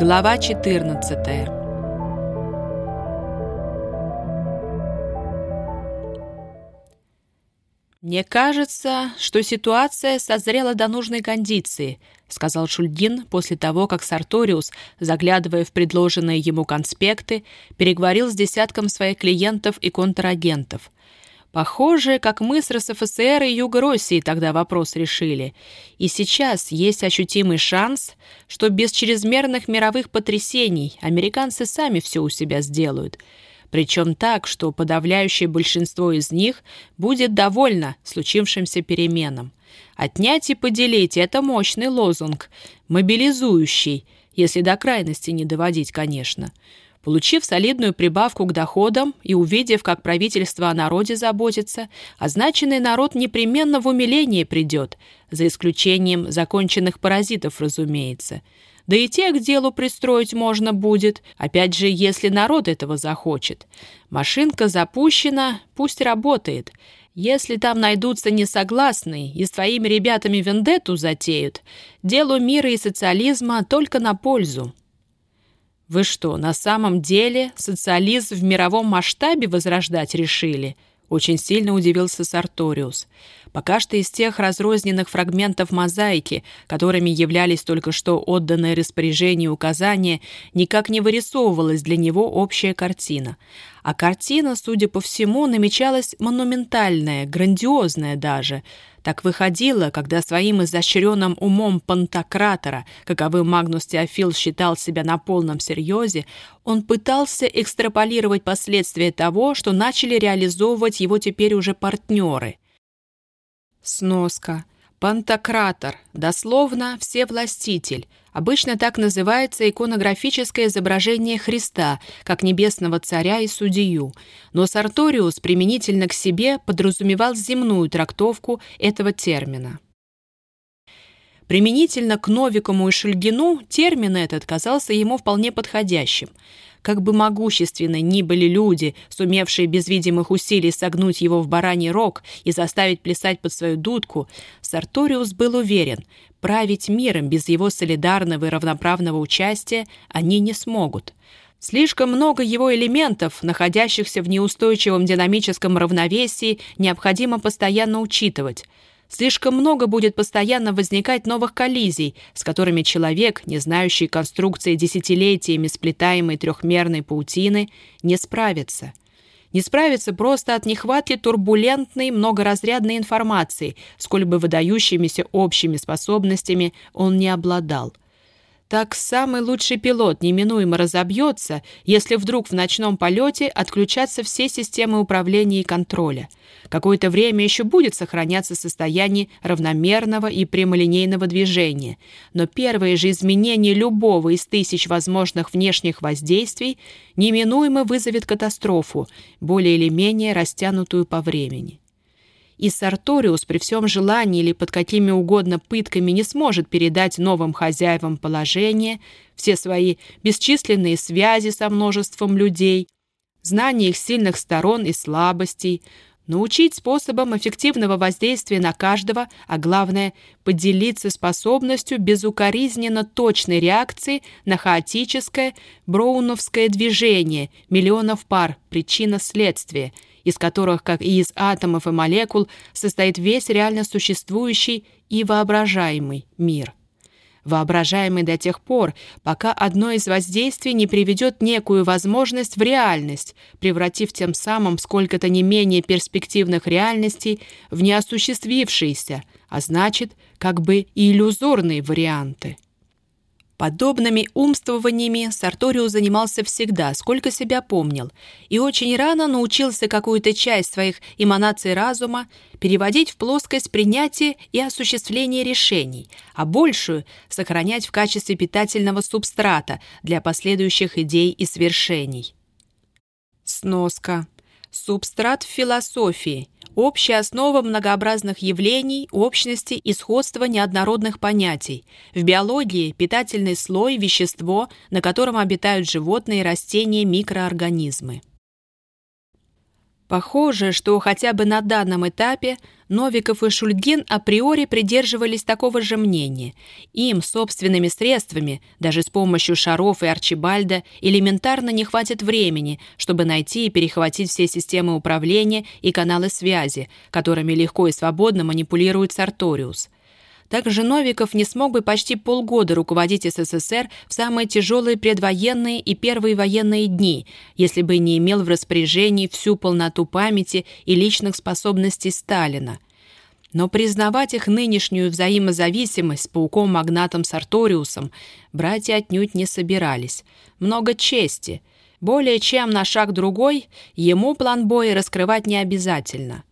Глава 14 «Мне кажется, что ситуация созрела до нужной кондиции», сказал Шульгин после того, как Сарториус, заглядывая в предложенные ему конспекты, переговорил с десятком своих клиентов и контрагентов. Похоже, как мы с РСФСР и Юго-России тогда вопрос решили. И сейчас есть ощутимый шанс, что без чрезмерных мировых потрясений американцы сами все у себя сделают – причем так, что подавляющее большинство из них будет довольно случившимся переменам. Отнять и поделить – это мощный лозунг, мобилизующий, если до крайности не доводить, конечно. Получив солидную прибавку к доходам и увидев, как правительство о народе заботится, означенный народ непременно в умиление придет, за исключением законченных паразитов, разумеется – да и тех к делу пристроить можно будет, опять же, если народ этого захочет. Машинка запущена, пусть работает. Если там найдутся несогласные и с твоими ребятами вендетту затеют, делу мира и социализма только на пользу. Вы что, на самом деле социализм в мировом масштабе возрождать решили? Очень сильно удивился Сарториус. Пока что из тех разрозненных фрагментов мозаики, которыми являлись только что отданные распоряжения и указания, никак не вырисовывалась для него общая картина. А картина, судя по всему, намечалась монументальная, грандиозная даже. Так выходило, когда своим изощренным умом пантократора, каковым Магнус Теофил считал себя на полном серьезе, он пытался экстраполировать последствия того, что начали реализовывать его теперь уже партнеры – Сноска. Пантократор, дословно «всевластитель». Обычно так называется иконографическое изображение Христа, как небесного царя и судью. Но Сарториус применительно к себе подразумевал земную трактовку этого термина. Применительно к Новикому и Шульгину термин этот казался ему вполне подходящим – как бы могущественны ни были люди, сумевшие без видимых усилий согнуть его в бараний рог и заставить плясать под свою дудку, Сарториус был уверен, править миром без его солидарного и равноправного участия они не смогут. Слишком много его элементов, находящихся в неустойчивом динамическом равновесии, необходимо постоянно учитывать – Слишком много будет постоянно возникать новых коллизий, с которыми человек, не знающий конструкции десятилетиями сплетаемой трехмерной паутины, не справится. Не справится просто от нехватки турбулентной многоразрядной информации, сколь бы выдающимися общими способностями он не обладал – так самый лучший пилот неминуемо разобьется, если вдруг в ночном полете отключатся все системы управления и контроля. Какое-то время еще будет сохраняться состояние равномерного и прямолинейного движения, но первые же изменения любого из тысяч возможных внешних воздействий неминуемо вызовет катастрофу, более или менее растянутую по времени и Сарториус при всем желании или под какими угодно пытками не сможет передать новым хозяевам положение, все свои бесчисленные связи со множеством людей, знание их сильных сторон и слабостей, научить способам эффективного воздействия на каждого, а главное – поделиться способностью безукоризненно точной реакции на хаотическое броуновское движение миллионов пар причина-следствие – из которых, как и из атомов и молекул, состоит весь реально существующий и воображаемый мир. Воображаемый до тех пор, пока одно из воздействий не приведет некую возможность в реальность, превратив тем самым сколько-то не менее перспективных реальностей в неосуществившиеся, а значит, как бы иллюзорные варианты. Подобными умствованиями Сарторио занимался всегда, сколько себя помнил, и очень рано научился какую-то часть своих эманаций разума переводить в плоскость принятия и осуществления решений, а большую — сохранять в качестве питательного субстрата для последующих идей и свершений. Сноска. Субстрат в философии — общая основа многообразных явлений, общности и сходства неоднородных понятий. В биологии питательный слой – вещество, на котором обитают животные, растения, микроорганизмы. Похоже, что хотя бы на данном этапе Новиков и Шульгин априори придерживались такого же мнения. Им собственными средствами, даже с помощью Шаров и Арчибальда, элементарно не хватит времени, чтобы найти и перехватить все системы управления и каналы связи, которыми легко и свободно манипулирует Сарториус. Также Новиков не смог бы почти полгода руководить СССР в самые тяжелые предвоенные и первые военные дни, если бы не имел в распоряжении всю полноту памяти и личных способностей Сталина. Но признавать их нынешнюю взаимозависимость с пауком-магнатом Сарториусом братья отнюдь не собирались. Много чести. Более чем на шаг другой, ему план боя раскрывать не обязательно.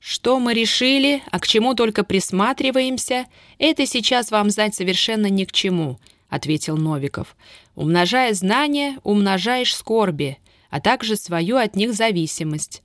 Что мы решили, а к чему только присматриваемся, это сейчас вам знать совершенно ни к чему, ответил Новиков. Умножая знания, умножаешь скорби, а также свою от них зависимость.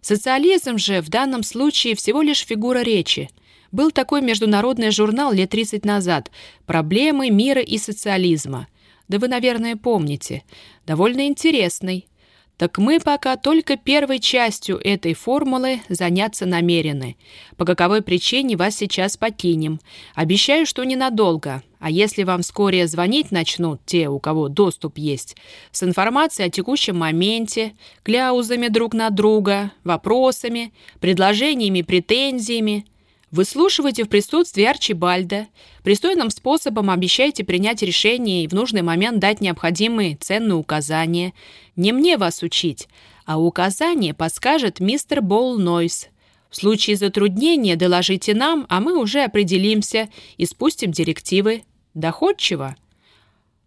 Социализм же в данном случае всего лишь фигура речи. Был такой международный журнал лет 30 назад «Проблемы мира и социализма». Да вы, наверное, помните. Довольно интересный. Так мы пока только первой частью этой формулы заняться намерены. По каковой причине вас сейчас покинем. Обещаю, что ненадолго. А если вам вскоре звонить начнут те, у кого доступ есть, с информацией о текущем моменте, кляузами друг на друга, вопросами, предложениями, претензиями – Выслушивайте в присутствии Арчибальда. Пристойным способом обещайте принять решение и в нужный момент дать необходимые ценные указания. Не мне вас учить, а указание подскажет мистер Болл Нойс. В случае затруднения доложите нам, а мы уже определимся и спустим директивы. Доходчиво?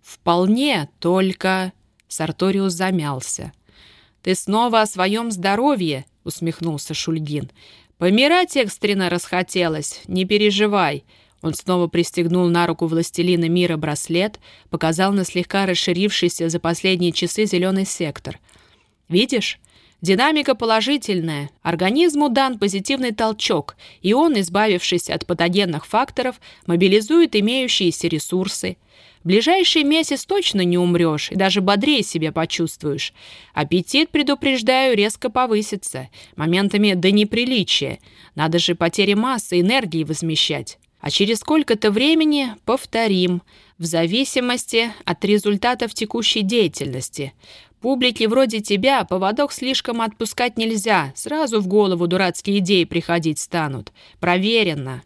Вполне, только... Сарториус замялся. «Ты снова о своем здоровье?» — усмехнулся Шульгин. «Помирать экстренно расхотелось, не переживай». Он снова пристегнул на руку властелина мира браслет, показал на слегка расширившийся за последние часы зеленый сектор. «Видишь? Динамика положительная. Организму дан позитивный толчок, и он, избавившись от патогенных факторов, мобилизует имеющиеся ресурсы – ближайший месяц точно не умрешь и даже бодрее себя почувствуешь. Аппетит, предупреждаю, резко повысится. Моментами до неприличия. Надо же потери массы, энергии возмещать. А через сколько-то времени повторим, в зависимости от результатов текущей деятельности. Публике вроде тебя поводок слишком отпускать нельзя, сразу в голову дурацкие идеи приходить станут. Проверено.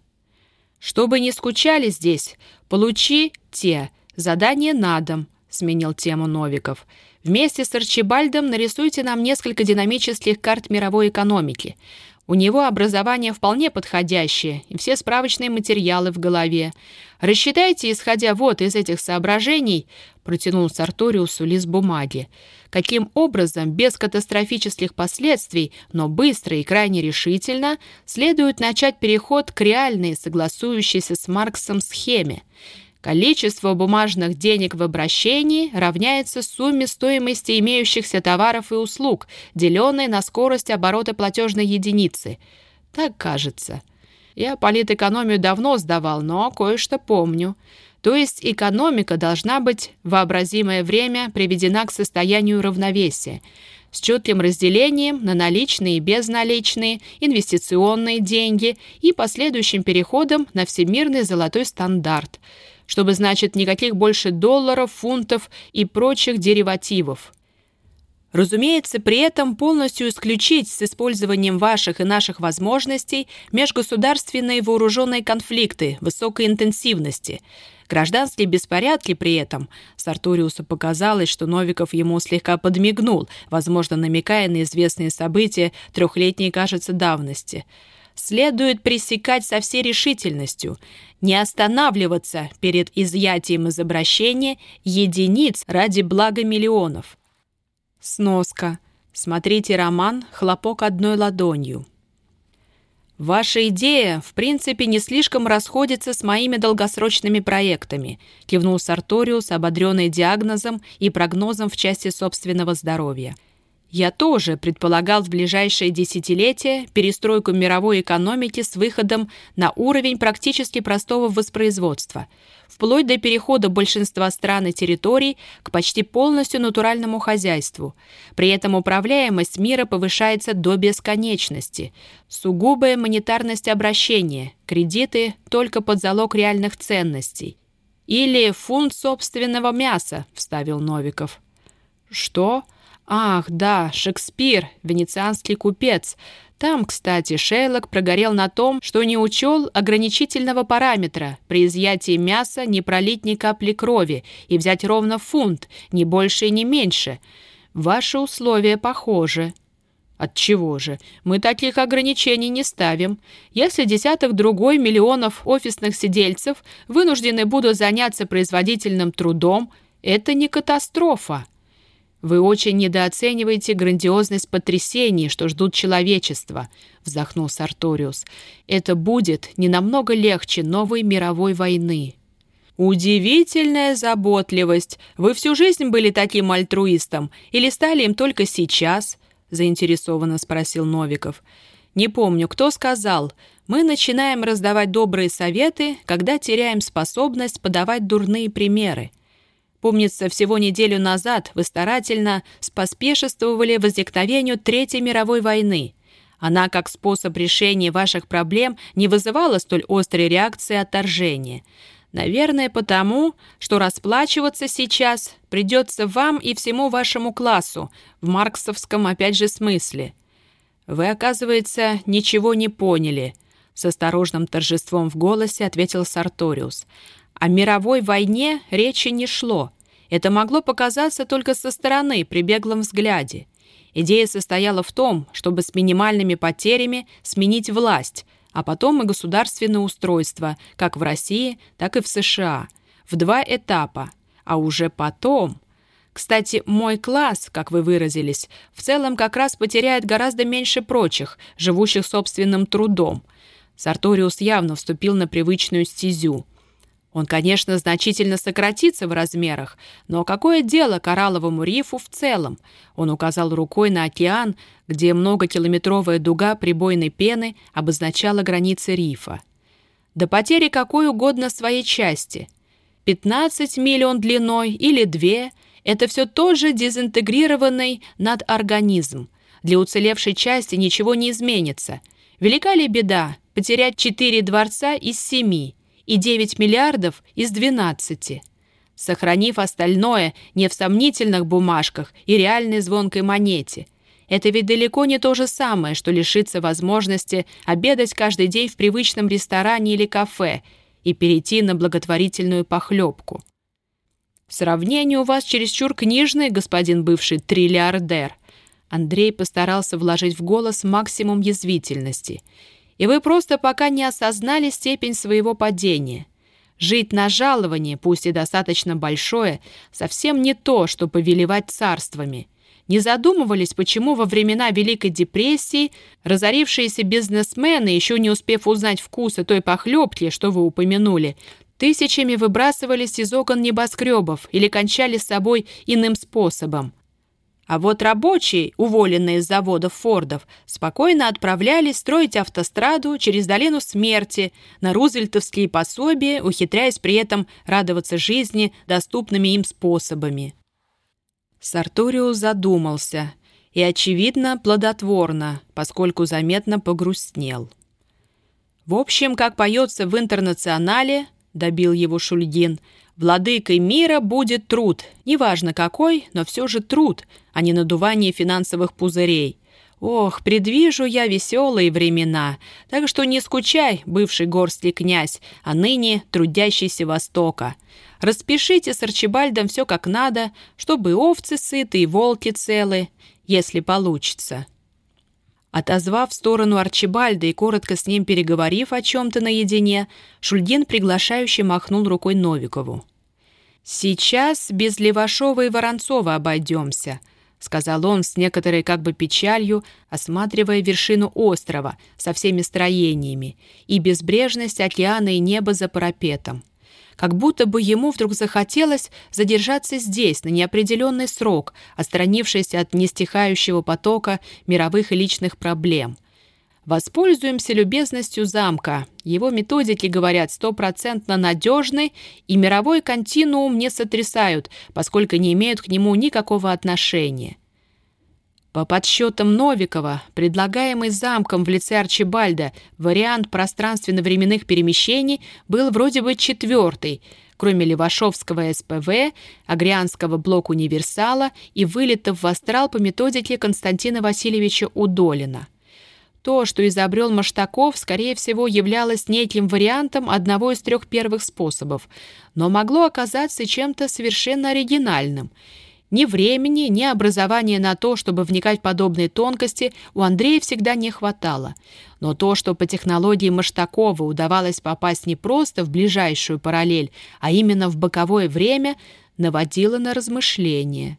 Чтобы не скучали здесь, получи те – «Задание на дом», — сменил тему Новиков. «Вместе с Арчибальдом нарисуйте нам несколько динамических карт мировой экономики. У него образование вполне подходящее и все справочные материалы в голове. Рассчитайте, исходя вот из этих соображений, протянул Сарториусу лист бумаги, каким образом без катастрофических последствий, но быстро и крайне решительно следует начать переход к реальной, согласующейся с Марксом схеме. Количество бумажных денег в обращении равняется сумме стоимости имеющихся товаров и услуг, деленной на скорость оборота платежной единицы. Так кажется. Я политэкономию давно сдавал, но кое-что помню. То есть экономика должна быть вообразимое время приведена к состоянию равновесия с четким разделением на наличные и безналичные, инвестиционные деньги и последующим переходом на всемирный золотой стандарт – чтобы, значит, никаких больше долларов, фунтов и прочих деривативов. Разумеется, при этом полностью исключить с использованием ваших и наших возможностей межгосударственные вооруженные конфликты высокой интенсивности. Гражданские беспорядки при этом. Сартуриусу показалось, что Новиков ему слегка подмигнул, возможно, намекая на известные события трехлетней, кажется, давности – следует пресекать со всей решительностью, не останавливаться перед изъятием из обращения единиц ради блага миллионов. Сноска. Смотрите роман «Хлопок одной ладонью». «Ваша идея, в принципе, не слишком расходится с моими долгосрочными проектами», кивнул Сарториус, ободренный диагнозом и прогнозом в части собственного здоровья – Я тоже предполагал в ближайшее десятилетие перестройку мировой экономики с выходом на уровень практически простого воспроизводства, вплоть до перехода большинства стран и территорий к почти полностью натуральному хозяйству. При этом управляемость мира повышается до бесконечности. Сугубая монетарность обращения, кредиты только под залог реальных ценностей. «Или фунт собственного мяса», — вставил Новиков. «Что?» Ах, да, Шекспир, венецианский купец. Там, кстати, Шейлок прогорел на том, что не учел ограничительного параметра при изъятии мяса не пролить ни капли крови и взять ровно фунт, ни больше и не меньше. Ваши условия похожи. От чего же? Мы таких ограничений не ставим. Если десяток другой миллионов офисных сидельцев вынуждены будут заняться производительным трудом, это не катастрофа. «Вы очень недооцениваете грандиозность потрясений, что ждут человечество», — вздохнул Сарториус. «Это будет не намного легче новой мировой войны». «Удивительная заботливость! Вы всю жизнь были таким альтруистом или стали им только сейчас?» — заинтересованно спросил Новиков. «Не помню, кто сказал. Мы начинаем раздавать добрые советы, когда теряем способность подавать дурные примеры. Помнится, всего неделю назад вы старательно споспешествовали возникновению Третьей мировой войны. Она, как способ решения ваших проблем, не вызывала столь острой реакции отторжения. Наверное, потому, что расплачиваться сейчас придется вам и всему вашему классу, в марксовском, опять же, смысле. Вы, оказывается, ничего не поняли, — с осторожным торжеством в голосе ответил Сарториус. О мировой войне речи не шло. Это могло показаться только со стороны при беглом взгляде. Идея состояла в том, чтобы с минимальными потерями сменить власть, а потом и государственное устройство, как в России, так и в США, в два этапа, а уже потом... Кстати, мой класс, как вы выразились, в целом как раз потеряет гораздо меньше прочих, живущих собственным трудом. Сарториус явно вступил на привычную стезю. Он, конечно, значительно сократится в размерах, но какое дело коралловому рифу в целом? Он указал рукой на океан, где многокилометровая дуга прибойной пены обозначала границы рифа. До потери какой угодно своей части. 15 миль длиной или 2 – это все тот же дезинтегрированный надорганизм. Для уцелевшей части ничего не изменится. Велика ли беда потерять 4 дворца из 7 – и 9 миллиардов из 12, сохранив остальное не в сомнительных бумажках и реальной звонкой монете. Это ведь далеко не то же самое, что лишиться возможности обедать каждый день в привычном ресторане или кафе и перейти на благотворительную похлебку. Сравнение у вас чересчур книжное, господин бывший триллиардер. Андрей постарался вложить в голос максимум язвительности – и вы просто пока не осознали степень своего падения. Жить на жалование, пусть и достаточно большое, совсем не то, что повелевать царствами. Не задумывались, почему во времена Великой депрессии разорившиеся бизнесмены, еще не успев узнать вкуса той похлебки, что вы упомянули, тысячами выбрасывались из окон небоскребов или кончали с собой иным способом. А вот рабочие, уволенные из заводов Фордов, спокойно отправлялись строить автостраду через долину смерти на рузвельтовские пособия, ухитряясь при этом радоваться жизни доступными им способами. Сарториус задумался и, очевидно, плодотворно, поскольку заметно погрустнел. В общем, как поется в «Интернационале», добил его Шульгин – Владыкой мира будет труд, неважно какой, но все же труд, а не надувание финансовых пузырей. Ох, предвижу я веселые времена, так что не скучай, бывший горстли князь, а ныне трудящийся Востока. Распишите с Арчибальдом все как надо, чтобы овцы сыты и волки целы, если получится». Отозвав в сторону Арчибальда и коротко с ним переговорив о чем-то наедине, Шульгин приглашающе махнул рукой Новикову. «Сейчас без Левашова и Воронцова обойдемся», — сказал он с некоторой как бы печалью, осматривая вершину острова со всеми строениями и безбрежность океана и неба за парапетом. Как будто бы ему вдруг захотелось задержаться здесь на неопределенный срок, отстранившись от нестихающего потока мировых и личных проблем. Воспользуемся любезностью замка. Его методики, говорят, стопроцентно надежны, и мировой континуум не сотрясают, поскольку не имеют к нему никакого отношения. По подсчетам Новикова, предлагаемый замком в лице Арчибальда вариант пространственно-временных перемещений был вроде бы четвертый, кроме Левашовского СПВ, Агрианского блок-универсала и вылетов в астрал по методике Константина Васильевича Удолина. То, что изобрел Маштаков, скорее всего, являлось неким вариантом одного из трех первых способов, но могло оказаться чем-то совершенно оригинальным. Ни времени, ни образования на то, чтобы вникать в подобные тонкости, у Андрея всегда не хватало. Но то, что по технологии Маштакова удавалось попасть не просто в ближайшую параллель, а именно в боковое время, наводило на размышления.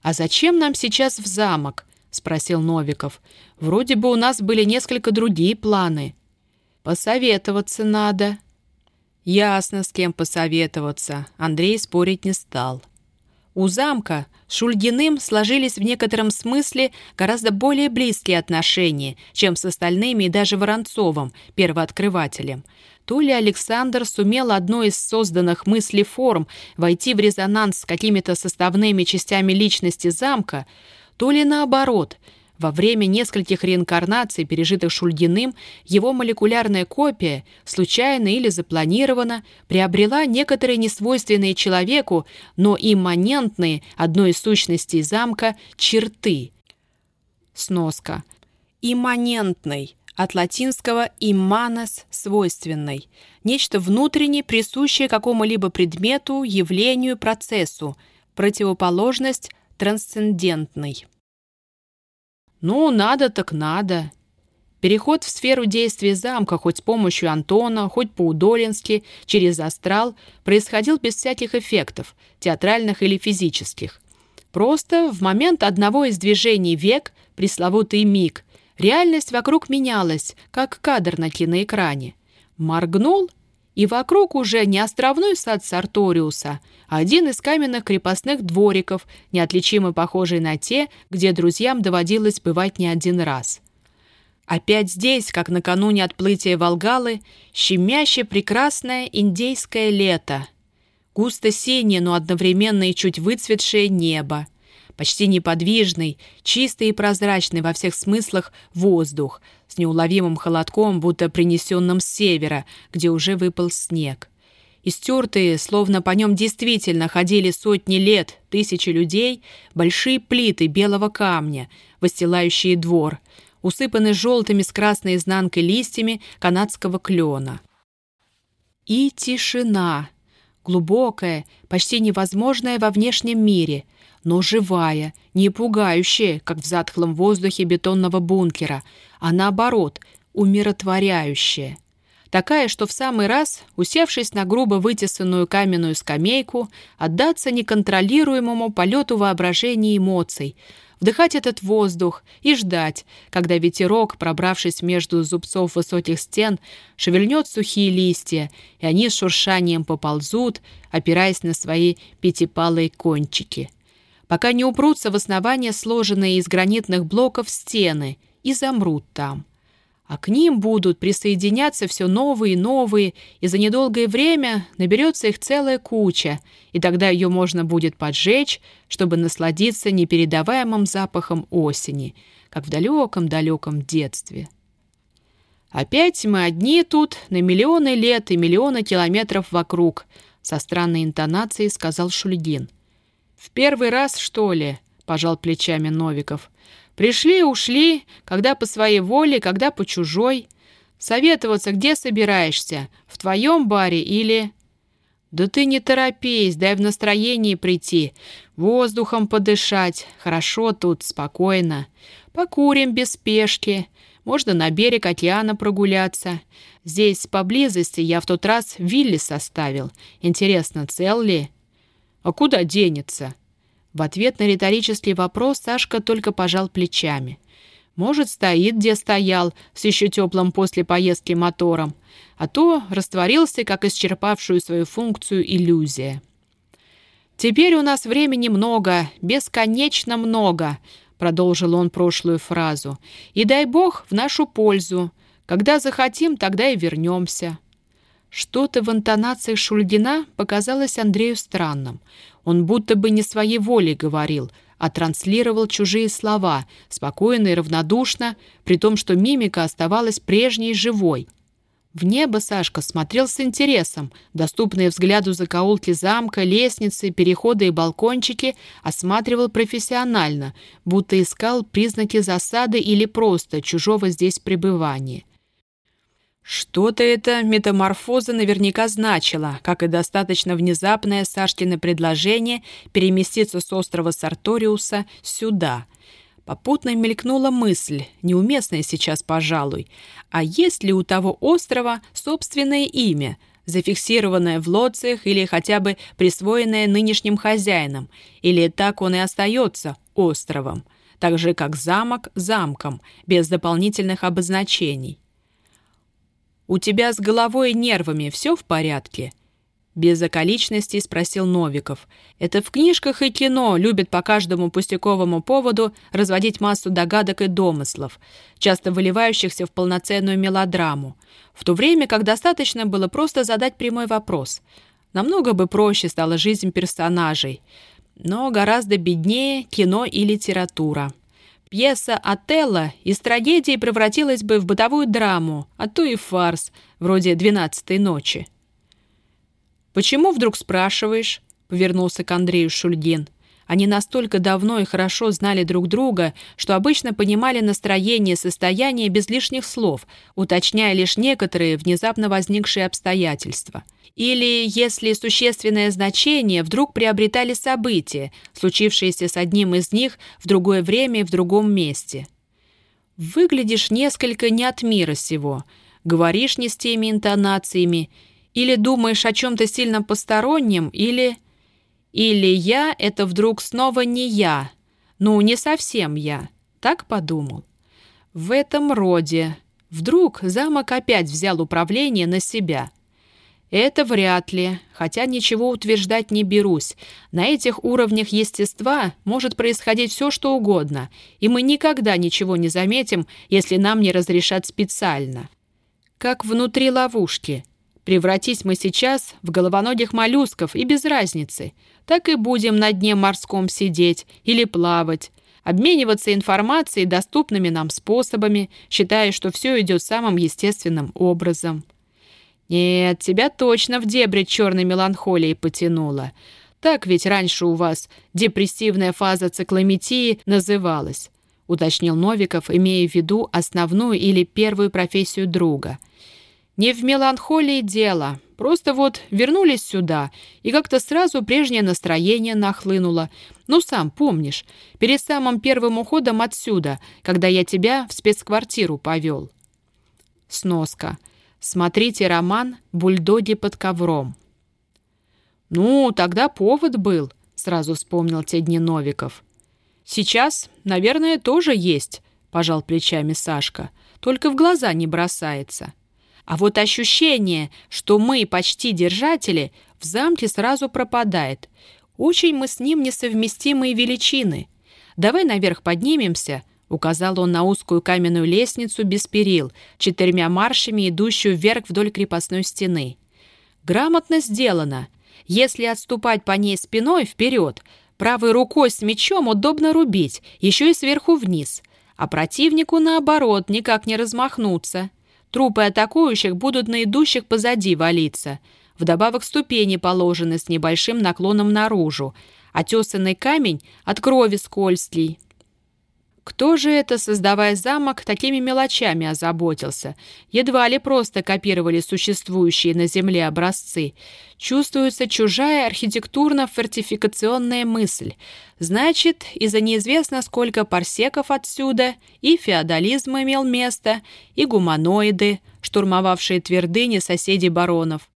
«А зачем нам сейчас в замок?» спросил Новиков. «Вроде бы у нас были несколько другие планы». «Посоветоваться надо». «Ясно, с кем посоветоваться». Андрей спорить не стал. У замка Шульгиным сложились в некотором смысле гораздо более близкие отношения, чем с остальными и даже Воронцовым, первооткрывателем. То ли Александр сумел одной из созданных мыслей форм войти в резонанс с какими-то составными частями личности замка, то ли наоборот. Во время нескольких реинкарнаций, пережитых Шульгиным, его молекулярная копия, случайно или запланированно, приобрела некоторые несвойственные человеку, но имманентные одной из сущностей замка черты. Сноска. Имманентный от латинского «имманес» — «свойственный». Нечто внутренне присущее какому-либо предмету, явлению, процессу. Противоположность трансцендентный. Ну, надо так надо. Переход в сферу действия замка хоть с помощью Антона, хоть по-удолински, через астрал, происходил без всяких эффектов, театральных или физических. Просто в момент одного из движений век, пресловутый миг, реальность вокруг менялась, как кадр на киноэкране. Моргнул, и вокруг уже не островной сад Сарториуса, а один из каменных крепостных двориков, неотличимо похожий на те, где друзьям доводилось бывать не один раз. Опять здесь, как накануне отплытия Волгалы, щемяще прекрасное индейское лето. Густо синее, но одновременно и чуть выцветшее небо почти неподвижный, чистый и прозрачный во всех смыслах воздух, с неуловимым холодком, будто принесенным с севера, где уже выпал снег. Истертые, словно по нем действительно ходили сотни лет, тысячи людей, большие плиты белого камня, выстилающие двор, усыпаны желтыми с красной изнанкой листьями канадского клена. И тишина, глубокая, почти невозможная во внешнем мире — но живая, не пугающая, как в затхлом воздухе бетонного бункера, а наоборот, умиротворяющая. Такая, что в самый раз, усевшись на грубо вытесанную каменную скамейку, отдаться неконтролируемому полету воображения и эмоций, вдыхать этот воздух и ждать, когда ветерок, пробравшись между зубцов высоких стен, шевельнет сухие листья, и они с шуршанием поползут, опираясь на свои пятипалые кончики пока не упрутся в основание сложенные из гранитных блоков стены и замрут там. А к ним будут присоединяться все новые и новые, и за недолгое время наберется их целая куча, и тогда ее можно будет поджечь, чтобы насладиться непередаваемым запахом осени, как в далеком-далеком детстве. Опять мы одни тут на миллионы лет и миллионы километров вокруг, со странной интонацией сказал Шульгин. «В первый раз, что ли?» — пожал плечами Новиков. «Пришли ушли, когда по своей воле, когда по чужой. Советоваться где собираешься? В твоем баре или...» «Да ты не торопись, дай в настроении прийти, воздухом подышать. Хорошо тут, спокойно. Покурим без спешки. Можно на берег океана прогуляться. Здесь поблизости я в тот раз вилли составил. Интересно, цел ли?» А куда денется?» В ответ на риторический вопрос Сашка только пожал плечами. Может, стоит, где стоял, с еще теплым после поездки мотором, а то растворился, как исчерпавшую свою функцию иллюзия. «Теперь у нас времени много, бесконечно много», — продолжил он прошлую фразу. «И дай бог в нашу пользу. Когда захотим, тогда и вернемся». Что-то в интонации Шульгина показалось Андрею странным. Он будто бы не своей волей говорил — а транслировал чужие слова, спокойно и равнодушно, при том, что мимика оставалась прежней и живой. В небо Сашка смотрел с интересом, доступные взгляду закоулки замка, лестницы, переходы и балкончики осматривал профессионально, будто искал признаки засады или просто чужого здесь пребывания. Что-то это метаморфоза наверняка значила, как и достаточно внезапное Сашкино предложение переместиться с острова Сарториуса сюда. Попутно мелькнула мысль, неуместная сейчас, пожалуй. А есть ли у того острова собственное имя, зафиксированное в лоциях или хотя бы присвоенное нынешним хозяином, или так он и остается островом, так же как замок замком, без дополнительных обозначений? «У тебя с головой и нервами все в порядке?» Без околичностей спросил Новиков. «Это в книжках и кино любят по каждому пустяковому поводу разводить массу догадок и домыслов, часто выливающихся в полноценную мелодраму, в то время как достаточно было просто задать прямой вопрос. Намного бы проще стала жизнь персонажей, но гораздо беднее кино и литература». Пьеса «Отелло» из трагедии превратилась бы в бытовую драму, а то и фарс, вроде «Двенадцатой ночи». «Почему вдруг спрашиваешь?» — повернулся к Андрею Шульгин. Они настолько давно и хорошо знали друг друга, что обычно понимали настроение состояние без лишних слов, уточняя лишь некоторые внезапно возникшие обстоятельства. Или, если существенное значение, вдруг приобретали события, случившиеся с одним из них в другое время и в другом месте. Выглядишь несколько не от мира сего, говоришь не с теми интонациями, или думаешь о чем-то сильно постороннем, или... Или я — это вдруг снова не я. Ну, не совсем я. Так подумал. В этом роде. Вдруг замок опять взял управление на себя. Это вряд ли, хотя ничего утверждать не берусь. На этих уровнях естества может происходить все, что угодно, и мы никогда ничего не заметим, если нам не разрешат специально. Как внутри ловушки. Превратись мы сейчас в головоногих моллюсков и без разницы — так и будем на дне морском сидеть или плавать, обмениваться информацией доступными нам способами, считая, что все идет самым естественным образом. Нет, тебя точно в дебри черной меланхолии потянуло. Так ведь раньше у вас депрессивная фаза циклометии называлась, уточнил Новиков, имея в виду основную или первую профессию друга. Не в меланхолии дело, Просто вот вернулись сюда, и как-то сразу прежнее настроение нахлынуло. Ну, сам помнишь, перед самым первым уходом отсюда, когда я тебя в спецквартиру повел. Сноска. Смотрите роман «Бульдоги под ковром». «Ну, тогда повод был», — сразу вспомнил те дни Новиков. «Сейчас, наверное, тоже есть», — пожал плечами Сашка. «Только в глаза не бросается». А вот ощущение, что мы почти держатели, в замке сразу пропадает. Очень мы с ним несовместимые величины. Давай наверх поднимемся, указал он на узкую каменную лестницу без перил, четырьмя маршами, идущую вверх вдоль крепостной стены. Грамотно сделано. Если отступать по ней спиной вперед, правой рукой с мечом удобно рубить, еще и сверху вниз, а противнику, наоборот, никак не размахнуться. Трупы атакующих будут на идущих позади валиться. Вдобавок ступени положены с небольшим наклоном наружу, а тесанный камень от крови скользкий. Кто же это, создавая замок, такими мелочами озаботился? Едва ли просто копировали существующие на Земле образцы. Чувствуется чужая архитектурно-фортификационная мысль. Значит, из-за неизвестно сколько парсеков отсюда и феодализм имел место, и гуманоиды, штурмовавшие твердыни соседей баронов.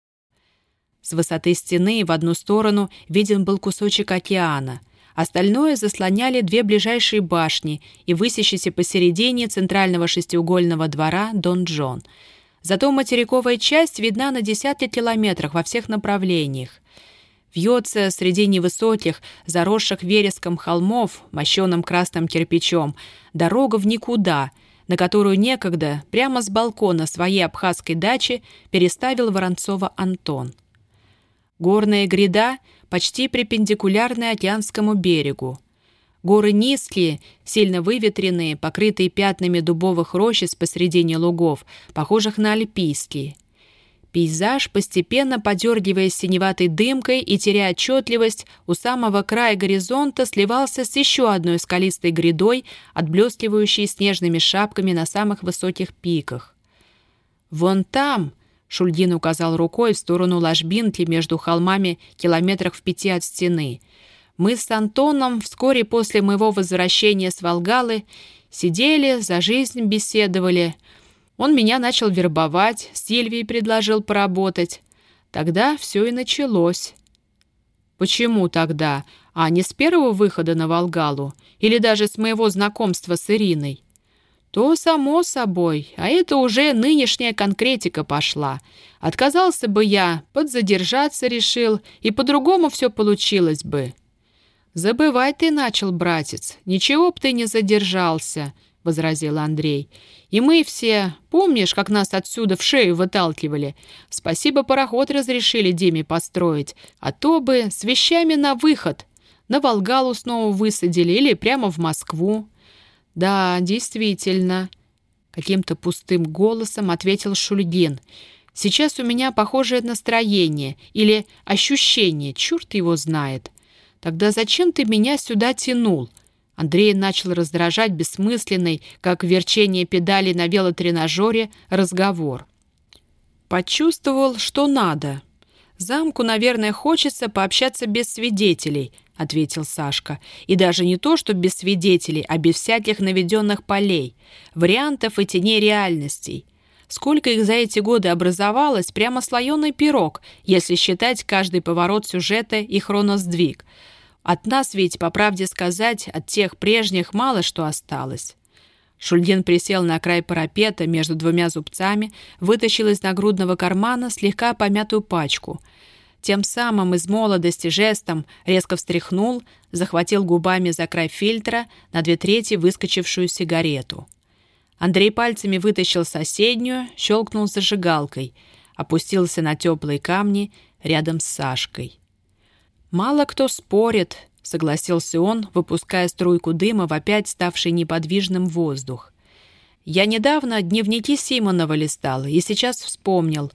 С высоты стены в одну сторону виден был кусочек океана — Остальное заслоняли две ближайшие башни и высящийся посередине центрального шестиугольного двора Дон Джон. Зато материковая часть видна на десятки километрах во всех направлениях. Вьется среди невысоких, заросших вереском холмов, мощенным красным кирпичом, дорога в никуда, на которую некогда прямо с балкона своей абхазской дачи переставил Воронцова Антон. Горная гряда почти перпендикулярна океанскому берегу. Горы низкие, сильно выветренные, покрытые пятнами дубовых рощиц посредине лугов, похожих на альпийские – Пейзаж, постепенно подергиваясь синеватой дымкой и теряя отчетливость, у самого края горизонта сливался с еще одной скалистой грядой, отблескивающей снежными шапками на самых высоких пиках. «Вон там!» — Шульгин указал рукой в сторону ложбинки между холмами километрах в пяти от стены. «Мы с Антоном вскоре после моего возвращения с Волгалы сидели, за жизнь беседовали». Он меня начал вербовать, Сильвии предложил поработать. Тогда все и началось. Почему тогда? А не с первого выхода на Волгалу? Или даже с моего знакомства с Ириной? То само собой, а это уже нынешняя конкретика пошла. Отказался бы я, подзадержаться решил, и по-другому все получилось бы. Забывай ты начал, братец, ничего б ты не задержался, — возразил Андрей. И мы все, помнишь, как нас отсюда в шею выталкивали? Спасибо, пароход разрешили Диме построить, а то бы с вещами на выход. На Волгалу снова высадили или прямо в Москву. Да, действительно, каким-то пустым голосом ответил Шульгин. Сейчас у меня похожее настроение или ощущение, черт его знает. Тогда зачем ты меня сюда тянул? Андрей начал раздражать бессмысленный, как верчение педали на велотренажере, разговор. Почувствовал, что надо. «Замку, наверное, хочется пообщаться без свидетелей», — ответил Сашка. «И даже не то, что без свидетелей, а без всяких наведенных полей, вариантов и теней реальностей». Сколько их за эти годы образовалось, прямо слоеный пирог, если считать каждый поворот сюжета и хроносдвиг. От нас ведь, по правде сказать, от тех прежних мало что осталось. Шульгин присел на край парапета между двумя зубцами, вытащил из нагрудного кармана слегка помятую пачку. Тем самым из молодости жестом резко встряхнул, захватил губами за край фильтра на две трети выскочившую сигарету. Андрей пальцами вытащил соседнюю, щелкнул зажигалкой, опустился на теплые камни рядом с Сашкой. «Мало кто спорит», — согласился он, выпуская струйку дыма в опять ставший неподвижным воздух. «Я недавно дневники Симонова листал и сейчас вспомнил.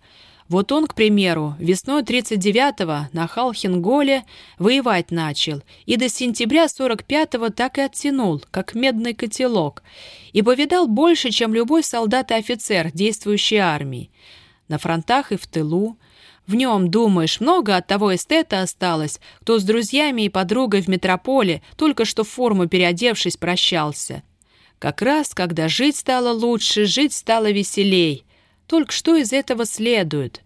Вот он, к примеру, весной 39-го на Халхинголе воевать начал и до сентября 45-го так и оттянул, как медный котелок, и повидал больше, чем любой солдат и офицер действующей армии. На фронтах и в тылу, в нем, думаешь, много от того эстета осталось, кто с друзьями и подругой в метрополе, только что в форму переодевшись, прощался. Как раз, когда жить стало лучше, жить стало веселей. Только что из этого следует?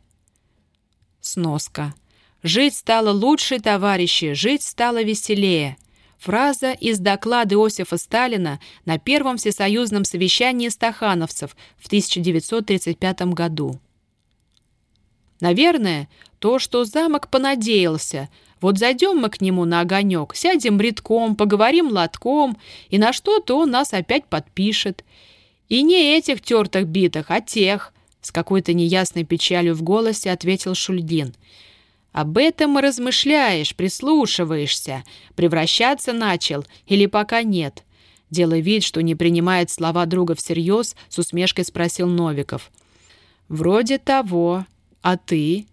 Сноска. «Жить стало лучше, товарищи, жить стало веселее». Фраза из доклада Иосифа Сталина на Первом всесоюзном совещании стахановцев в 1935 году. Наверное, то, что замок понадеялся. Вот зайдем мы к нему на огонек, сядем редком, поговорим лотком, и на что-то он нас опять подпишет. И не этих тертых битых, а тех, с какой-то неясной печалью в голосе ответил Шульгин. Об этом размышляешь, прислушиваешься. Превращаться начал или пока нет? Делая вид, что не принимает слова друга всерьез, с усмешкой спросил Новиков. «Вроде того», а ты?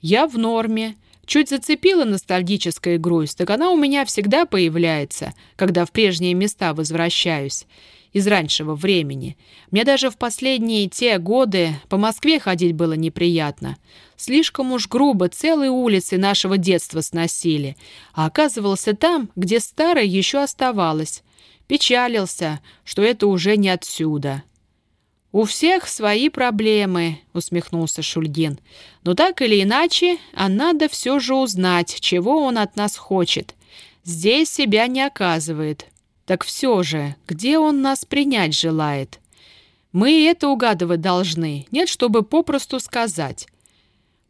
Я в норме. Чуть зацепила ностальгическая грусть, так она у меня всегда появляется, когда в прежние места возвращаюсь. Из раньшего времени. Мне даже в последние те годы по Москве ходить было неприятно. Слишком уж грубо целые улицы нашего детства сносили. А оказывался там, где старое еще оставалось. Печалился, что это уже не отсюда. «У всех свои проблемы», — усмехнулся Шульгин. «Но так или иначе, а надо все же узнать, чего он от нас хочет. Здесь себя не оказывает. Так все же, где он нас принять желает? Мы это угадывать должны, нет, чтобы попросту сказать.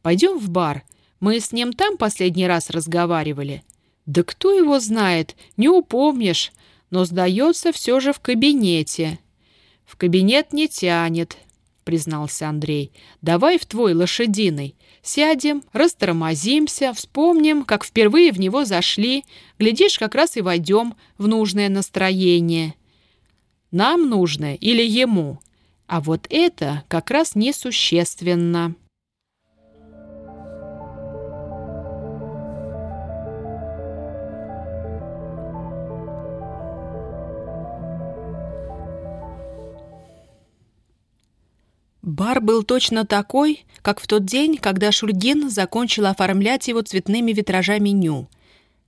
Пойдем в бар. Мы с ним там последний раз разговаривали. Да кто его знает, не упомнишь, но, сдается, все же в кабинете. В кабинет не тянет, признался Андрей. «Давай в твой лошадиный. Сядем, растормозимся, вспомним, как впервые в него зашли. Глядишь, как раз и войдем в нужное настроение. Нам нужное или ему? А вот это как раз несущественно». Бар был точно такой, как в тот день, когда Шульгин закончил оформлять его цветными витражами ню.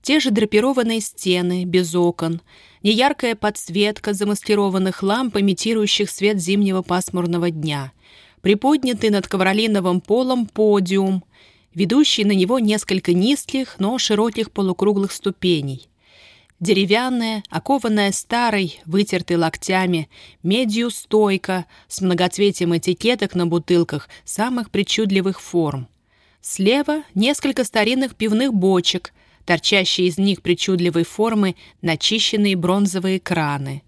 Те же драпированные стены, без окон, неяркая подсветка замаскированных ламп, имитирующих свет зимнего пасмурного дня, приподнятый над ковролиновым полом подиум, ведущий на него несколько низких, но широких полукруглых ступеней. Деревянная, окованная старой, вытертой локтями, медью стойка с многоцветием этикеток на бутылках самых причудливых форм. Слева несколько старинных пивных бочек, торчащие из них причудливой формы начищенные бронзовые краны.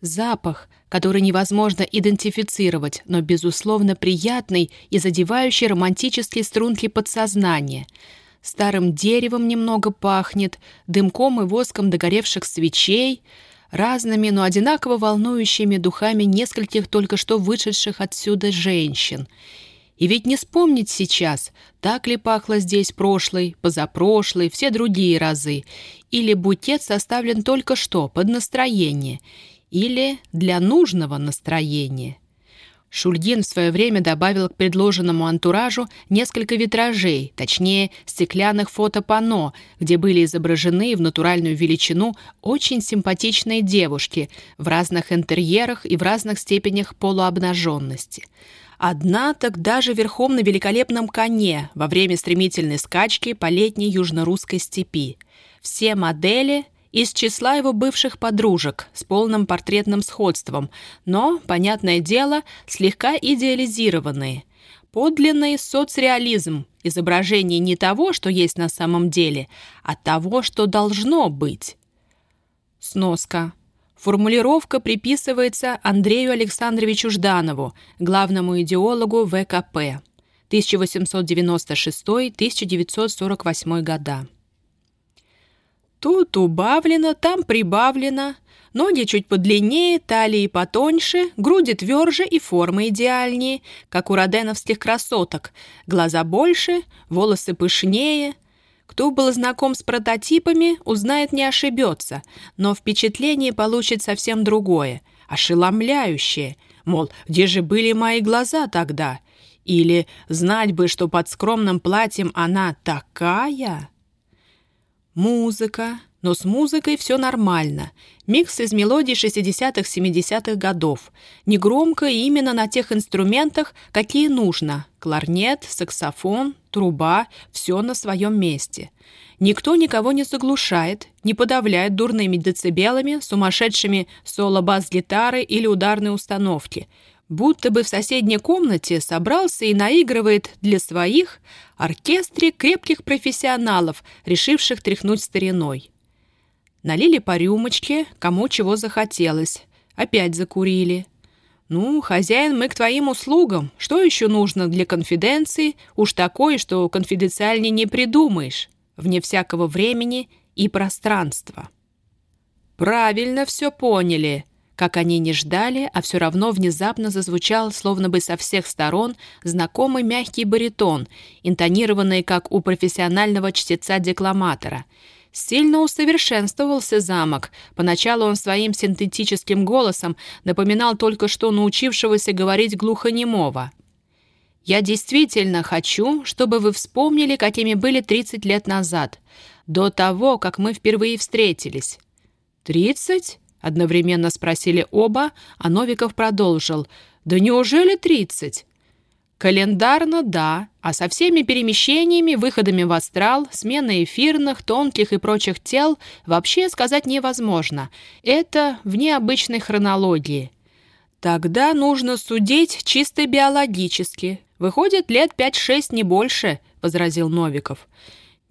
Запах, который невозможно идентифицировать, но, безусловно, приятный и задевающий романтические струнки подсознания — старым деревом немного пахнет, дымком и воском догоревших свечей, разными, но одинаково волнующими духами нескольких только что вышедших отсюда женщин. И ведь не вспомнить сейчас, так ли пахло здесь прошлый, позапрошлый, все другие разы, или букет составлен только что, под настроение, или для нужного настроения. Шульгин в свое время добавил к предложенному антуражу несколько витражей, точнее, стеклянных фотопанно, где были изображены в натуральную величину очень симпатичные девушки в разных интерьерах и в разных степенях полуобнаженности. Одна так даже верхом на великолепном коне во время стремительной скачки по летней южно-русской степи. Все модели из числа его бывших подружек с полным портретным сходством, но, понятное дело, слегка идеализированные. Подлинный соцреализм, изображение не того, что есть на самом деле, а того, что должно быть. Сноска. Формулировка приписывается Андрею Александровичу Жданову, главному идеологу ВКП. 1896-1948 года. Тут убавлено, там прибавлено. Ноги чуть подлиннее, талии потоньше, груди тверже и формы идеальнее, как у роденовских красоток. Глаза больше, волосы пышнее. Кто был знаком с прототипами, узнает, не ошибется, но впечатление получит совсем другое, ошеломляющее. Мол, где же были мои глаза тогда? Или знать бы, что под скромным платьем она такая... Музыка. Но с музыкой все нормально. Микс из мелодий 60-х, 70-х годов. Негромко и именно на тех инструментах, какие нужно. Кларнет, саксофон, труба – все на своем месте. Никто никого не заглушает, не подавляет дурными децибелами, сумасшедшими соло-бас-гитары или ударной установки – будто бы в соседней комнате собрался и наигрывает для своих оркестре крепких профессионалов, решивших тряхнуть стариной. Налили по рюмочке, кому чего захотелось. Опять закурили. «Ну, хозяин, мы к твоим услугам. Что еще нужно для конфиденции? Уж такое, что конфиденциальнее не придумаешь. Вне всякого времени и пространства». «Правильно все поняли», как они не ждали, а все равно внезапно зазвучал, словно бы со всех сторон, знакомый мягкий баритон, интонированный, как у профессионального чтеца-декламатора. Сильно усовершенствовался замок. Поначалу он своим синтетическим голосом напоминал только что научившегося говорить глухонемого. «Я действительно хочу, чтобы вы вспомнили, какими были 30 лет назад, до того, как мы впервые встретились». «Тридцать?» Одновременно спросили оба, а Новиков продолжил. «Да неужели тридцать?» Календарно – да, а со всеми перемещениями, выходами в астрал, сменой эфирных, тонких и прочих тел вообще сказать невозможно. Это вне обычной хронологии. Тогда нужно судить чисто биологически. Выходит, лет 5-6, не больше, возразил Новиков.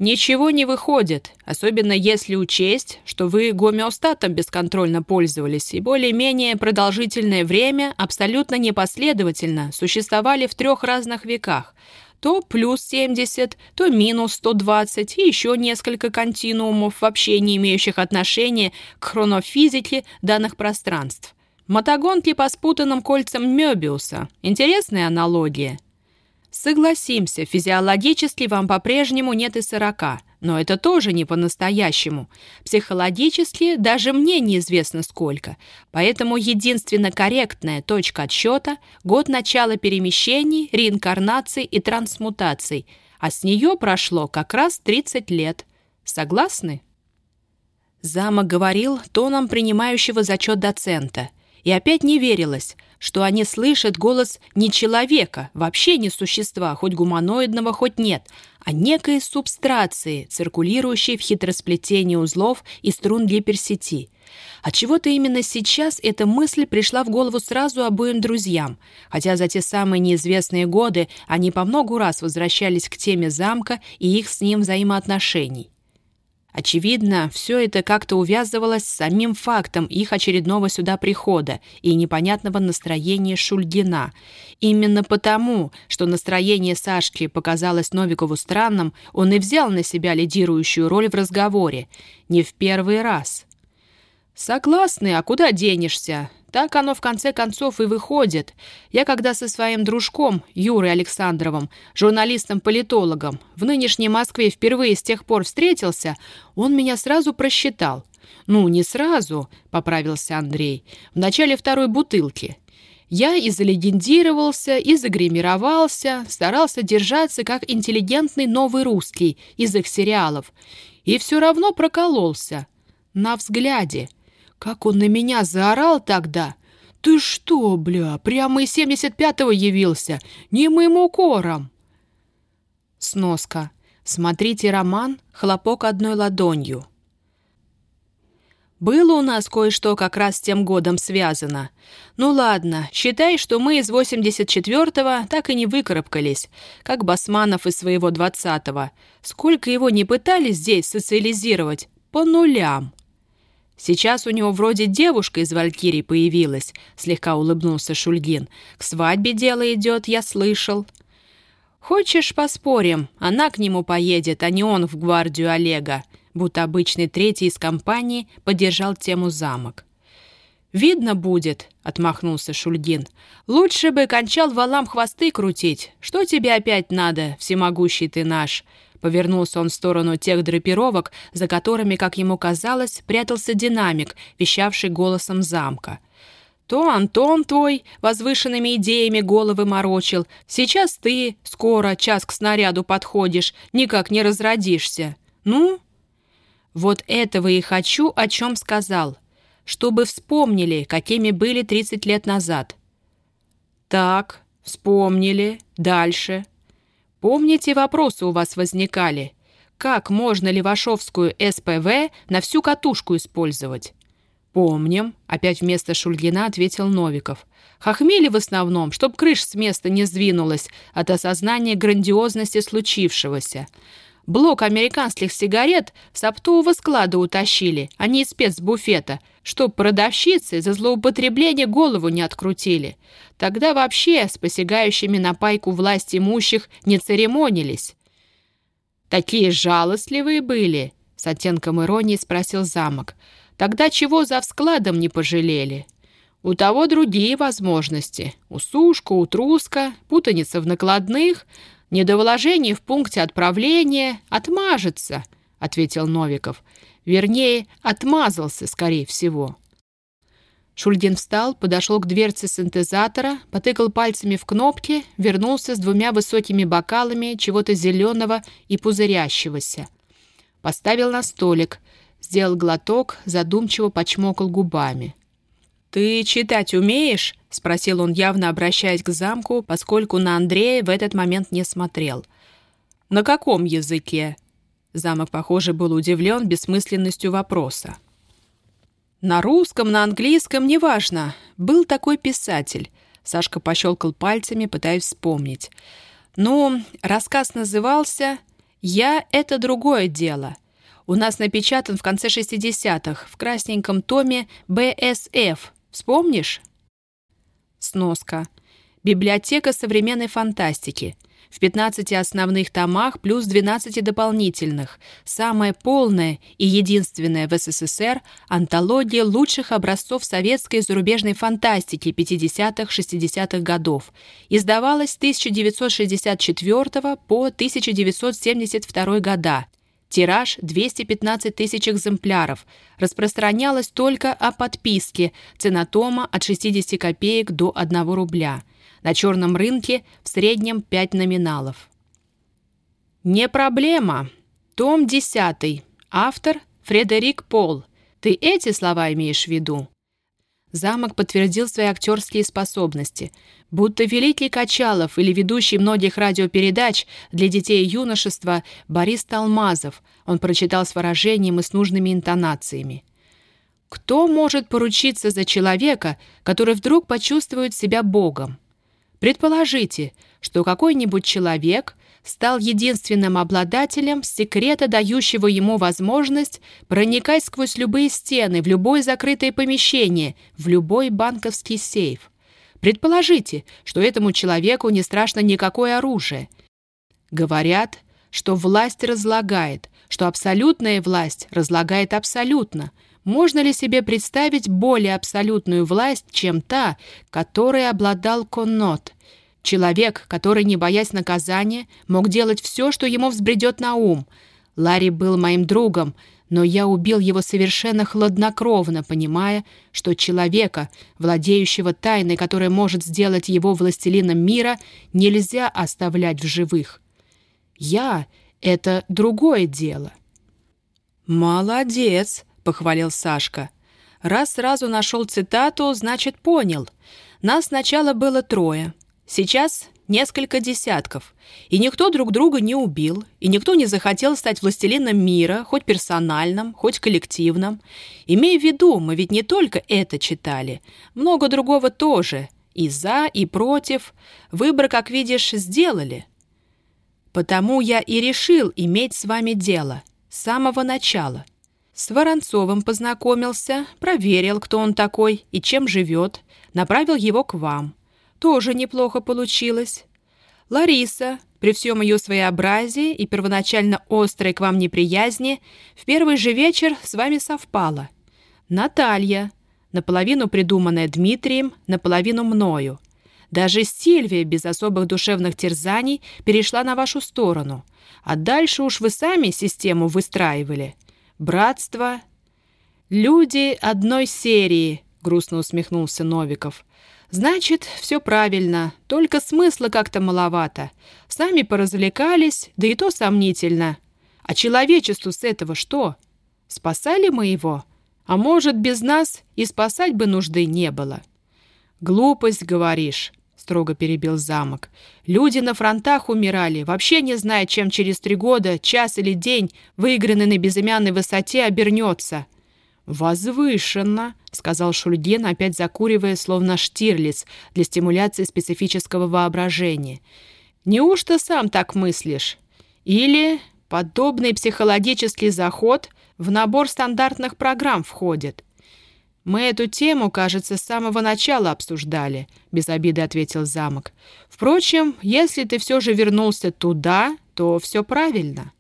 Ничего не выходит, особенно если учесть, что вы гомеостатом бесконтрольно пользовались и более-менее продолжительное время абсолютно непоследовательно существовали в трех разных веках. То плюс 70, то минус 120 и еще несколько континуумов, вообще не имеющих отношения к хронофизике данных пространств. Мотогонки по спутанным кольцам Мёбиуса. Интересная аналогия. Согласимся, физиологически вам по-прежнему нет и сорока, но это тоже не по-настоящему. Психологически даже мне неизвестно сколько, поэтому единственно корректная точка отсчета – год начала перемещений, реинкарнаций и трансмутаций, а с нее прошло как раз 30 лет. Согласны? Замок говорил тоном принимающего зачет доцента – и опять не верилось, что они слышат голос не человека, вообще не существа, хоть гуманоидного, хоть нет, а некой субстрации, циркулирующей в хитросплетении узлов и струн гиперсети. Отчего-то именно сейчас эта мысль пришла в голову сразу обоим друзьям, хотя за те самые неизвестные годы они по многу раз возвращались к теме замка и их с ним взаимоотношений. Очевидно, все это как-то увязывалось с самим фактом их очередного сюда прихода и непонятного настроения Шульгина. Именно потому, что настроение Сашки показалось Новикову странным, он и взял на себя лидирующую роль в разговоре. Не в первый раз. «Согласны, а куда денешься? Так оно в конце концов и выходит. Я когда со своим дружком, Юрой Александровым, журналистом-политологом, в нынешней Москве впервые с тех пор встретился, он меня сразу просчитал. «Ну, не сразу», — поправился Андрей, — «в начале второй бутылки». Я и залегендировался, и загримировался, старался держаться как интеллигентный новый русский из их сериалов. И все равно прокололся. На взгляде — как он на меня заорал тогда! «Ты что, бля, прямо из 75-го явился? Не моим укором!» Сноска. Смотрите роман «Хлопок одной ладонью». Было у нас кое-что как раз с тем годом связано. Ну ладно, считай, что мы из 84-го так и не выкарабкались, как Басманов из своего 20-го. Сколько его не пытались здесь социализировать? По нулям. Сейчас у него вроде девушка из Валькирии появилась», — слегка улыбнулся Шульгин. «К свадьбе дело идет, я слышал». «Хочешь, поспорим? Она к нему поедет, а не он в гвардию Олега», будто обычный третий из компании поддержал тему замок. «Видно будет», — отмахнулся Шульгин. «Лучше бы кончал валам хвосты крутить. Что тебе опять надо, всемогущий ты наш? Повернулся он в сторону тех драпировок, за которыми, как ему казалось, прятался динамик, вещавший голосом замка. То Антон твой возвышенными идеями головы морочил. Сейчас ты скоро час к снаряду подходишь, никак не разродишься. Ну? Вот этого и хочу, о чем сказал. Чтобы вспомнили, какими были 30 лет назад. Так, вспомнили. Дальше. Помните, вопросы у вас возникали? Как можно левашовскую СПВ на всю катушку использовать? «Помним», — опять вместо Шульгина ответил Новиков. «Хохмели в основном, чтоб крыш с места не сдвинулась от осознания грандиозности случившегося. Блок американских сигарет с оптового склада утащили, а не из спецбуфета, чтоб продавщицы за злоупотребление голову не открутили. Тогда вообще с посягающими на пайку власть имущих не церемонились. «Такие жалостливые были?» — с оттенком иронии спросил замок. «Тогда чего за вскладом не пожалели?» У того другие возможности. Усушка, утруска, путаница в накладных, недовложение в пункте отправления. Отмажется, — ответил Новиков. Вернее, отмазался, скорее всего. Шульгин встал, подошел к дверце синтезатора, потыкал пальцами в кнопки, вернулся с двумя высокими бокалами чего-то зеленого и пузырящегося. Поставил на столик, сделал глоток, задумчиво почмокал губами. «Ты читать умеешь?» — спросил он, явно обращаясь к замку, поскольку на Андрея в этот момент не смотрел. «На каком языке?» Замок, похоже, был удивлен бессмысленностью вопроса. «На русском, на английском, неважно. Был такой писатель». Сашка пощелкал пальцами, пытаясь вспомнить. «Ну, рассказ назывался «Я — это другое дело». У нас напечатан в конце 60-х в красненьком томе «БСФ». Вспомнишь?» Сноска. Библиотека современной фантастики. В 15 основных томах плюс 12 дополнительных. Самая полная и единственная в СССР антология лучших образцов советской и зарубежной фантастики 50-60-х годов. Издавалась с 1964 по 1972 года. Тираж 215 тысяч экземпляров. Распространялось только о подписке. Цена тома от 60 копеек до 1 рубля. На черном рынке в среднем 5 номиналов. Не проблема. Том 10. Автор Фредерик Пол. Ты эти слова имеешь в виду? Замок подтвердил свои актерские способности. Будто великий Качалов или ведущий многих радиопередач для детей и юношества Борис Талмазов, он прочитал с выражением и с нужными интонациями. Кто может поручиться за человека, который вдруг почувствует себя Богом? Предположите, что какой-нибудь человек стал единственным обладателем секрета, дающего ему возможность проникать сквозь любые стены, в любое закрытое помещение, в любой банковский сейф. Предположите, что этому человеку не страшно никакое оружие. Говорят, что власть разлагает, что абсолютная власть разлагает абсолютно. Можно ли себе представить более абсолютную власть, чем та, которой обладал Коннот – Человек, который, не боясь наказания, мог делать все, что ему взбредет на ум. Ларри был моим другом, но я убил его совершенно хладнокровно, понимая, что человека, владеющего тайной, которая может сделать его властелином мира, нельзя оставлять в живых. Я — это другое дело. «Молодец!» — похвалил Сашка. «Раз сразу нашел цитату, значит, понял. Нас сначала было трое — Сейчас несколько десятков, и никто друг друга не убил, и никто не захотел стать властелином мира, хоть персональным, хоть коллективным. Имей в виду, мы ведь не только это читали, много другого тоже, и за, и против. Выбор, как видишь, сделали. Потому я и решил иметь с вами дело с самого начала. С Воронцовым познакомился, проверил, кто он такой и чем живет, направил его к вам тоже неплохо получилось. Лариса, при всем ее своеобразии и первоначально острой к вам неприязни, в первый же вечер с вами совпала. Наталья, наполовину придуманная Дмитрием, наполовину мною. Даже Сильвия без особых душевных терзаний перешла на вашу сторону. А дальше уж вы сами систему выстраивали. Братство. Люди одной серии, грустно усмехнулся Новиков. Значит, все правильно, только смысла как-то маловато. Сами поразвлекались, да и то сомнительно. А человечеству с этого что? Спасали мы его? А может, без нас и спасать бы нужды не было? Глупость, говоришь, строго перебил замок. Люди на фронтах умирали, вообще не зная, чем через три года, час или день, выигранный на безымянной высоте, обернется. «Возвышенно», — сказал Шульгин, опять закуривая, словно штирлиц, для стимуляции специфического воображения. «Неужто сам так мыслишь? Или подобный психологический заход в набор стандартных программ входит?» «Мы эту тему, кажется, с самого начала обсуждали», — без обиды ответил замок. «Впрочем, если ты все же вернулся туда, то все правильно».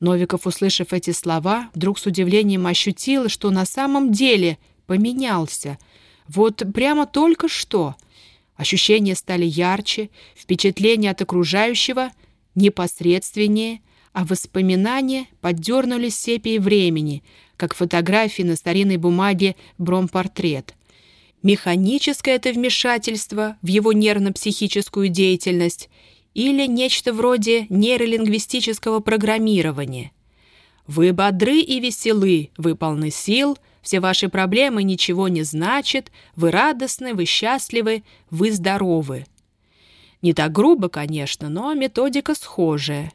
Новиков, услышав эти слова, вдруг с удивлением ощутил, что на самом деле поменялся. Вот прямо только что. Ощущения стали ярче, впечатления от окружающего непосредственнее, а воспоминания поддернулись сепией времени, как фотографии на старинной бумаге бромпортрет. Механическое это вмешательство в его нервно-психическую деятельность – или нечто вроде нейролингвистического программирования. Вы бодры и веселы, вы полны сил, все ваши проблемы ничего не значат, вы радостны, вы счастливы, вы здоровы. Не так грубо, конечно, но методика схожая.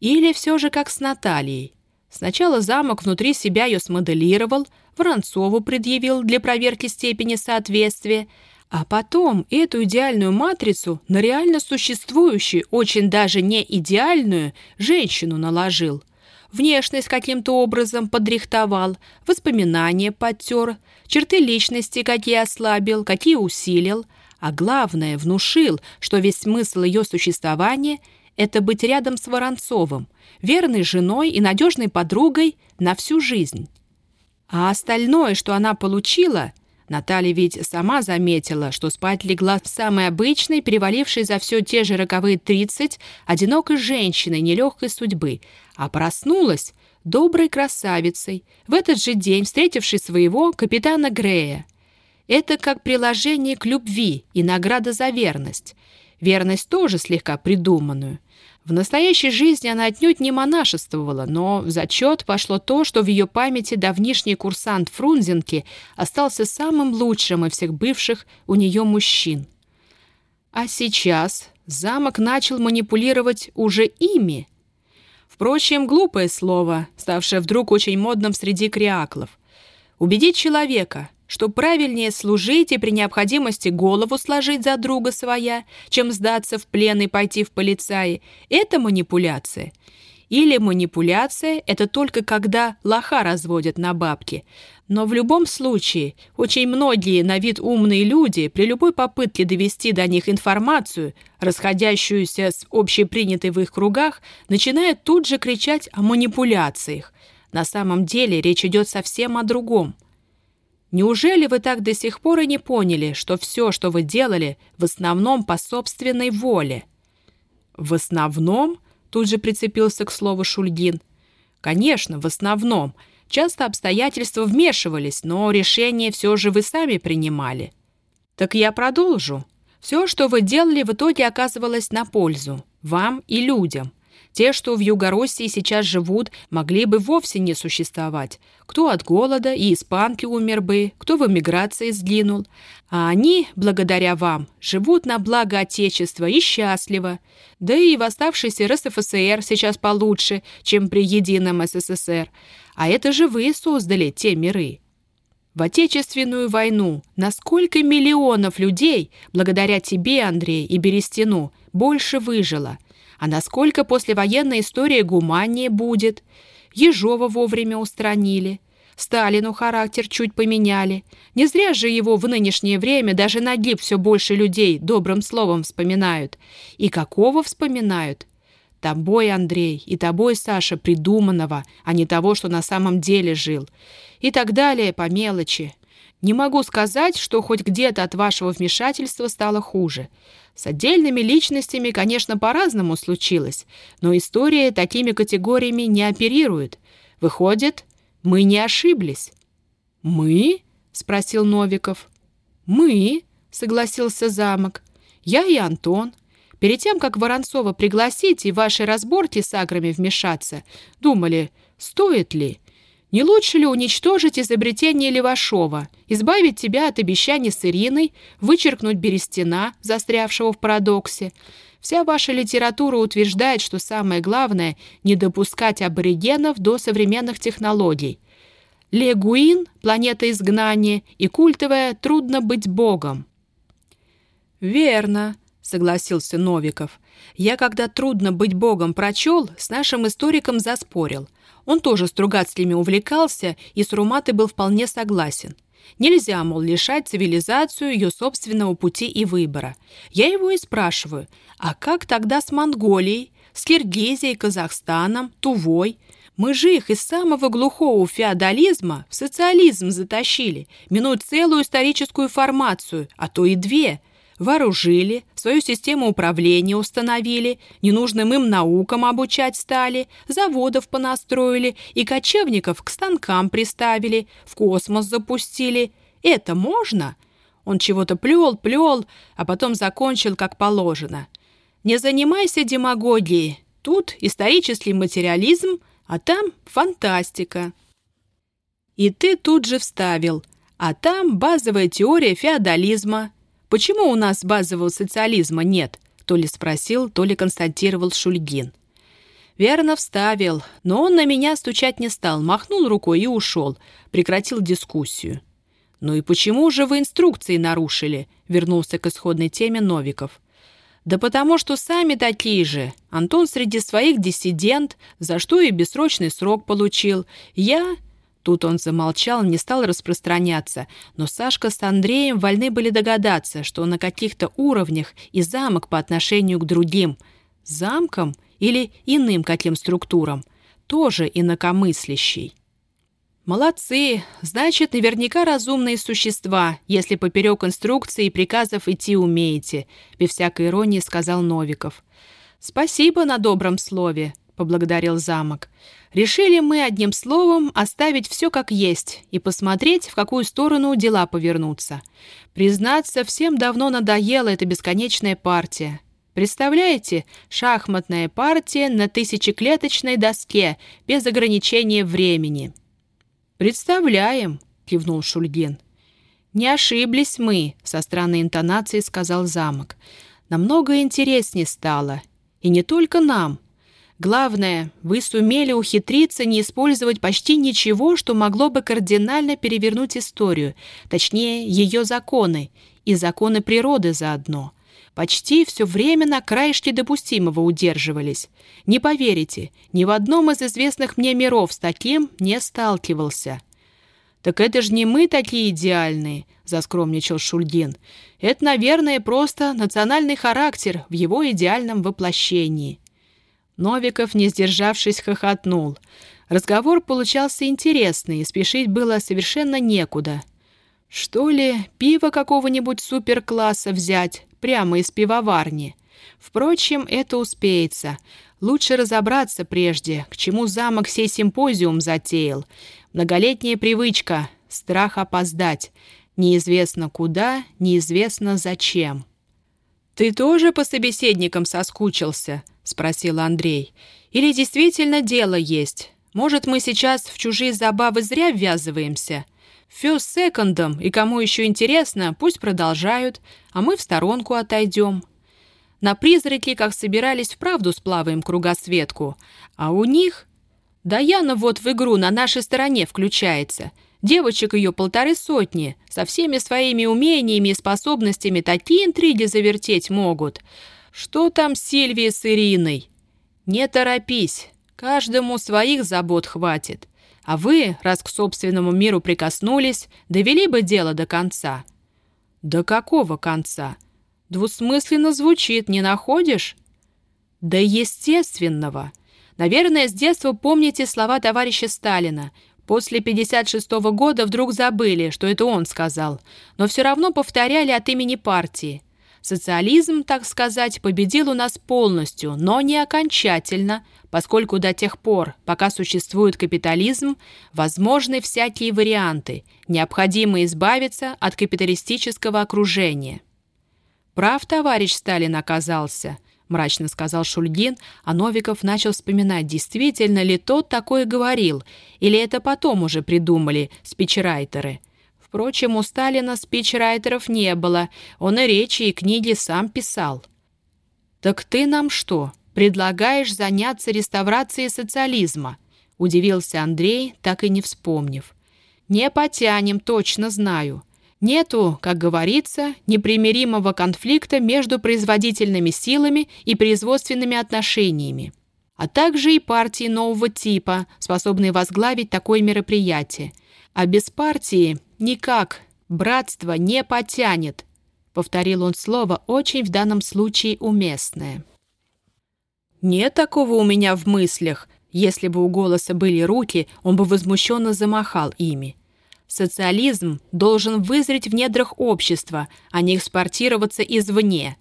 Или все же как с Натальей. Сначала замок внутри себя ее смоделировал, Воронцову предъявил для проверки степени соответствия, а потом эту идеальную матрицу на реально существующую, очень даже не идеальную, женщину наложил. Внешность каким-то образом подрихтовал, воспоминания подтер, черты личности какие ослабил, какие усилил, а главное, внушил, что весь смысл ее существования – это быть рядом с Воронцовым, верной женой и надежной подругой на всю жизнь. А остальное, что она получила, Наталья ведь сама заметила, что спать легла самой обычной, перевалившей за все те же роковые тридцать, одинокой женщиной нелегкой судьбы, а проснулась доброй красавицей, в этот же день встретившей своего капитана Грея. Это как приложение к любви и награда за верность. Верность тоже слегка придуманную – в настоящей жизни она отнюдь не монашествовала, но в зачет пошло то, что в ее памяти давнишний курсант Фрунзенки остался самым лучшим из всех бывших у нее мужчин. А сейчас замок начал манипулировать уже ими. Впрочем, глупое слово, ставшее вдруг очень модным среди криаклов. Убедить человека — что правильнее служить и при необходимости голову сложить за друга своя, чем сдаться в плен и пойти в полицаи, это манипуляция. Или манипуляция – это только когда лоха разводят на бабки. Но в любом случае, очень многие на вид умные люди при любой попытке довести до них информацию, расходящуюся с общепринятой в их кругах, начинают тут же кричать о манипуляциях. На самом деле речь идет совсем о другом – Неужели вы так до сих пор и не поняли, что все, что вы делали, в основном по собственной воле?» «В основном?» — тут же прицепился к слову Шульгин. «Конечно, в основном. Часто обстоятельства вмешивались, но решение все же вы сами принимали». «Так я продолжу. Все, что вы делали, в итоге оказывалось на пользу. Вам и людям. Те, что в Югороссии сейчас живут, могли бы вовсе не существовать. Кто от голода и испанки умер бы, кто в эмиграции сгинул. А они, благодаря вам, живут на благо Отечества и счастливо. Да и в оставшейся РСФСР сейчас получше, чем при едином СССР. А это же вы создали те миры. В Отечественную войну на сколько миллионов людей, благодаря тебе, Андрей, и Берестину, больше выжило – а насколько послевоенная история гуманнее будет? Ежова вовремя устранили. Сталину характер чуть поменяли. Не зря же его в нынешнее время даже на гиб все больше людей добрым словом вспоминают. И какого вспоминают? Тобой, Андрей, и тобой, Саша, придуманного, а не того, что на самом деле жил. И так далее по мелочи. Не могу сказать, что хоть где-то от вашего вмешательства стало хуже. С отдельными личностями, конечно, по-разному случилось, но история такими категориями не оперирует. Выходит, мы не ошиблись. «Мы?» — спросил Новиков. «Мы?» — согласился замок. «Я и Антон. Перед тем, как Воронцова пригласить и ваши разборки с аграми вмешаться, думали, стоит ли. Не лучше ли уничтожить изобретение Левашова, избавить тебя от обещаний с Ириной, вычеркнуть Берестина, застрявшего в парадоксе? Вся ваша литература утверждает, что самое главное – не допускать аборигенов до современных технологий. Легуин – планета изгнания, и культовая «Трудно быть богом». «Верно», — согласился Новиков. «Я, когда «Трудно быть богом» прочел, с нашим историком заспорил – он тоже Стругацкими увлекался и с Руматой был вполне согласен. Нельзя, мол, лишать цивилизацию ее собственного пути и выбора. Я его и спрашиваю, а как тогда с Монголией, с Киргизией, Казахстаном, Тувой? Мы же их из самого глухого феодализма в социализм затащили, минуя целую историческую формацию, а то и две – вооружили, свою систему управления установили, ненужным им наукам обучать стали, заводов понастроили и кочевников к станкам приставили, в космос запустили. Это можно? Он чего-то плел, плел, а потом закончил как положено. Не занимайся демагогией. Тут исторический материализм, а там фантастика. И ты тут же вставил. А там базовая теория феодализма. Почему у нас базового социализма нет? То ли спросил, то ли констатировал Шульгин. Верно вставил, но он на меня стучать не стал, махнул рукой и ушел, прекратил дискуссию. «Ну и почему же вы инструкции нарушили?» — вернулся к исходной теме Новиков. «Да потому что сами такие же. Антон среди своих диссидент, за что и бессрочный срок получил. Я...» Тут он замолчал, не стал распространяться, но Сашка с Андреем вольны были догадаться, что на каких-то уровнях и замок по отношению к другим. Замком или иным каким структурам, тоже инакомыслящий. «Молодцы! Значит, наверняка разумные существа, если поперек инструкций и приказов идти умеете», — без всякой иронии сказал Новиков. «Спасибо на добром слове», — поблагодарил замок. «Решили мы одним словом оставить все как есть и посмотреть, в какую сторону дела повернутся. Признаться, всем давно надоела эта бесконечная партия. Представляете, шахматная партия на тысячеклеточной доске без ограничения времени». «Представляем», — кивнул Шульгин. «Не ошиблись мы», — со странной интонацией сказал замок. «Намного интереснее стало. И не только нам. Главное, вы сумели ухитриться не использовать почти ничего, что могло бы кардинально перевернуть историю, точнее, ее законы, и законы природы заодно. Почти все время на краешке допустимого удерживались. Не поверите, ни в одном из известных мне миров с таким не сталкивался. «Так это же не мы такие идеальные», — заскромничал Шульгин. «Это, наверное, просто национальный характер в его идеальном воплощении». Новиков, не сдержавшись, хохотнул. Разговор получался интересный, и спешить было совершенно некуда. Что ли, пиво какого-нибудь суперкласса взять, прямо из пивоварни? Впрочем, это успеется. Лучше разобраться прежде, к чему замок сей симпозиум затеял. Многолетняя привычка, страх опоздать. Неизвестно куда, неизвестно зачем. «Ты тоже по собеседникам соскучился?» — спросил Андрей. «Или действительно дело есть? Может, мы сейчас в чужие забавы зря ввязываемся?» Фёс секондом, и кому еще интересно, пусть продолжают, а мы в сторонку отойдем. На призраки, как собирались, вправду сплаваем кругосветку. А у них... Даяна вот в игру на нашей стороне включается. Девочек ее полторы сотни. Со всеми своими умениями и способностями такие интриги завертеть могут. Что там с Сильвией с Ириной? Не торопись. Каждому своих забот хватит. А вы, раз к собственному миру прикоснулись, довели бы дело до конца». «До какого конца?» «Двусмысленно звучит, не находишь?» «До естественного. Наверное, с детства помните слова товарища Сталина. После 56 -го года вдруг забыли, что это он сказал, но все равно повторяли от имени партии. Социализм, так сказать, победил у нас полностью, но не окончательно, поскольку до тех пор, пока существует капитализм, возможны всякие варианты, необходимо избавиться от капиталистического окружения. «Прав товарищ Сталин оказался», — мрачно сказал Шульгин, а Новиков начал вспоминать, действительно ли тот такое говорил, или это потом уже придумали спичрайтеры. Впрочем, у Сталина спичрайтеров не было, он и речи, и книги сам писал. «Так ты нам что, предлагаешь заняться реставрацией социализма?» — удивился Андрей, так и не вспомнив. «Не потянем, точно знаю. Нету, как говорится, непримиримого конфликта между производительными силами и производственными отношениями, а также и партии нового типа, способные возглавить такое мероприятие. А без партии никак, братство не потянет», — повторил он слово, очень в данном случае уместное. «Нет такого у меня в мыслях. Если бы у голоса были руки, он бы возмущенно замахал ими. Социализм должен вызреть в недрах общества, а не экспортироваться извне.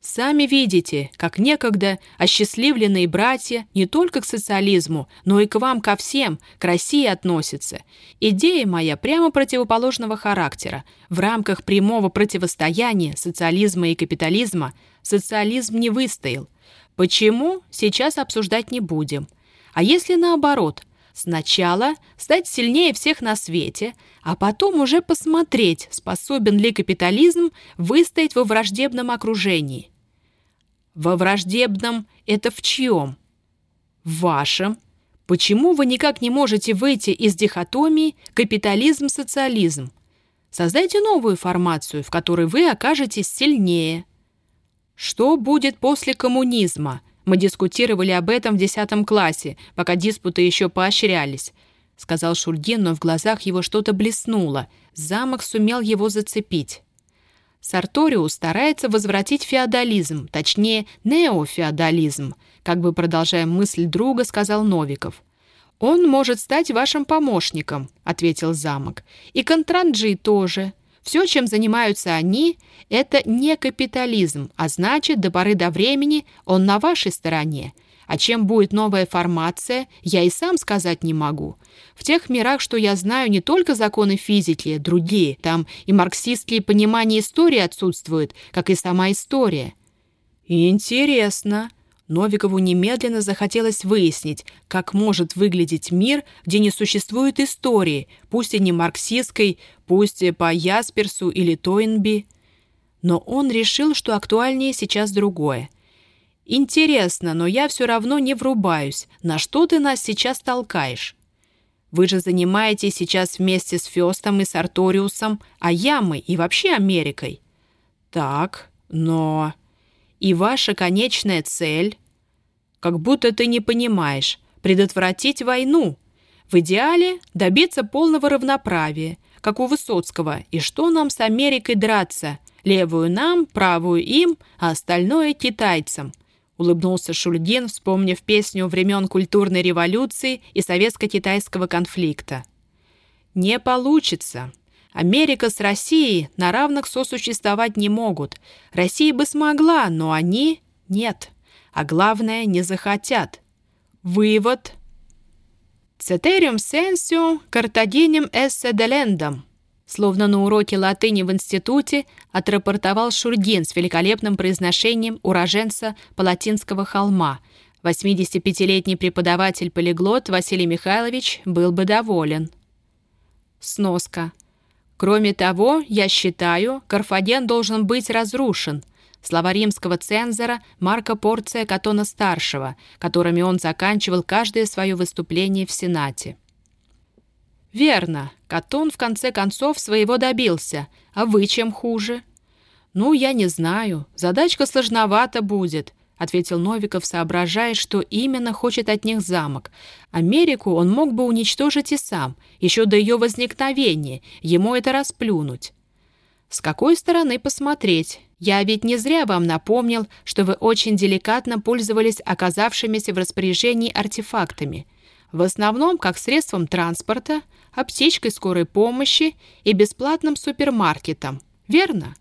Сами видите, как некогда осчастливленные братья не только к социализму, но и к вам ко всем, к России относятся. Идея моя прямо противоположного характера. В рамках прямого противостояния социализма и капитализма социализм не выстоял. Почему, сейчас обсуждать не будем. А если наоборот, Сначала стать сильнее всех на свете, а потом уже посмотреть, способен ли капитализм выстоять во враждебном окружении. Во враждебном это в чьем? В вашем. Почему вы никак не можете выйти из дихотомии капитализм-социализм? Создайте новую формацию, в которой вы окажетесь сильнее. Что будет после коммунизма? Мы дискутировали об этом в 10 классе, пока диспуты еще поощрялись», — сказал Шульгин, но в глазах его что-то блеснуло. Замок сумел его зацепить. Сарториус старается возвратить феодализм, точнее, неофеодализм, как бы продолжая мысль друга, сказал Новиков. «Он может стать вашим помощником», — ответил замок. «И Контранджи тоже. Все, чем занимаются они, это не капитализм, а значит, до поры до времени он на вашей стороне. А чем будет новая формация, я и сам сказать не могу. В тех мирах, что я знаю, не только законы физики, другие, там и марксистские понимания истории отсутствуют, как и сама история. Интересно. Новикову немедленно захотелось выяснить, как может выглядеть мир, где не существует истории, пусть и не марксистской, пусть и по Ясперсу или Тойнби. Но он решил, что актуальнее сейчас другое. «Интересно, но я все равно не врубаюсь. На что ты нас сейчас толкаешь? Вы же занимаетесь сейчас вместе с Фестом и с Арториусом, а Ямой и вообще Америкой». «Так, но...» И ваша конечная цель? Как будто ты не понимаешь. Предотвратить войну. В идеале добиться полного равноправия, как у Высоцкого. И что нам с Америкой драться? Левую нам, правую им, а остальное китайцам. Улыбнулся Шульгин, вспомнив песню времен культурной революции и советско-китайского конфликта. «Не получится. Америка с Россией на равных сосуществовать не могут. Россия бы смогла, но они — нет. А главное, не захотят. Вывод. «Цетериум сенсио картагинем эссе делендом», словно на уроке латыни в институте отрапортовал Шургин с великолепным произношением уроженца Палатинского холма. 85-летний преподаватель-полиглот Василий Михайлович был бы доволен. Сноска. Кроме того, я считаю, Карфаген должен быть разрушен. Слова римского цензора Марка Порция Катона-старшего, которыми он заканчивал каждое свое выступление в Сенате. «Верно. Катон в конце концов своего добился. А вы чем хуже?» «Ну, я не знаю. Задачка сложновата будет ответил Новиков, соображая, что именно хочет от них замок. Америку он мог бы уничтожить и сам, еще до ее возникновения, ему это расплюнуть. С какой стороны посмотреть? Я ведь не зря вам напомнил, что вы очень деликатно пользовались оказавшимися в распоряжении артефактами. В основном как средством транспорта, аптечкой скорой помощи и бесплатным супермаркетом. Верно?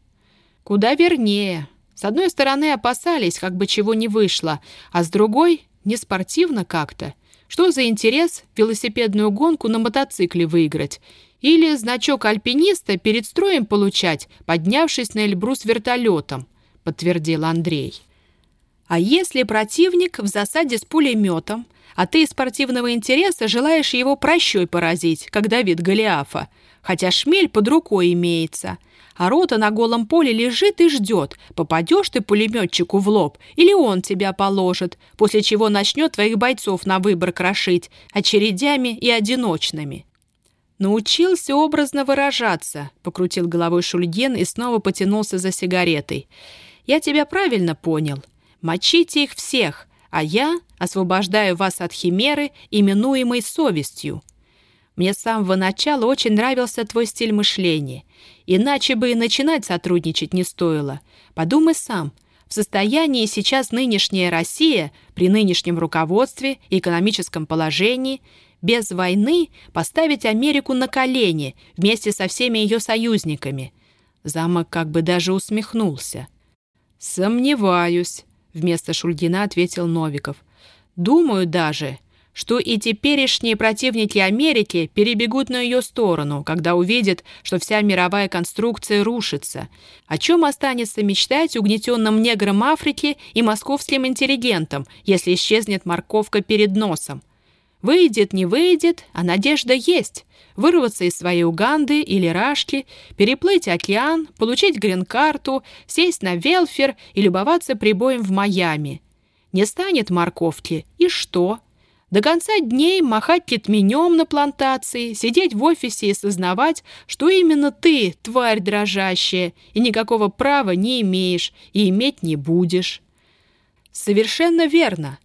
Куда вернее. С одной стороны опасались, как бы чего не вышло, а с другой — не спортивно как-то. Что за интерес велосипедную гонку на мотоцикле выиграть? Или значок альпиниста перед строем получать, поднявшись на Эльбрус вертолетом, подтвердил Андрей. А если противник в засаде с пулеметом, а ты из спортивного интереса желаешь его прощой поразить, как Давид Голиафа, хотя шмель под рукой имеется — а рота на голом поле лежит и ждет, попадешь ты пулеметчику в лоб, или он тебя положит, после чего начнет твоих бойцов на выбор крошить, очередями и одиночными. «Научился образно выражаться», — покрутил головой Шульген и снова потянулся за сигаретой. «Я тебя правильно понял. Мочите их всех, а я освобождаю вас от химеры, именуемой совестью. Мне с самого начала очень нравился твой стиль мышления. Иначе бы и начинать сотрудничать не стоило. Подумай сам. В состоянии сейчас нынешняя Россия, при нынешнем руководстве и экономическом положении, без войны поставить Америку на колени вместе со всеми ее союзниками. Замок как бы даже усмехнулся. «Сомневаюсь», — вместо Шульгина ответил Новиков. «Думаю даже, что и теперешние противники Америки перебегут на ее сторону, когда увидят, что вся мировая конструкция рушится. О чем останется мечтать угнетенным неграм Африки и московским интеллигентам, если исчезнет морковка перед носом? Выйдет, не выйдет, а надежда есть. Вырваться из своей Уганды или Рашки, переплыть океан, получить грин-карту, сесть на велфер и любоваться прибоем в Майами. Не станет морковки, и что? До конца дней махать кетменем на плантации, сидеть в офисе и сознавать, что именно ты, тварь дрожащая, и никакого права не имеешь и иметь не будешь. Совершенно верно.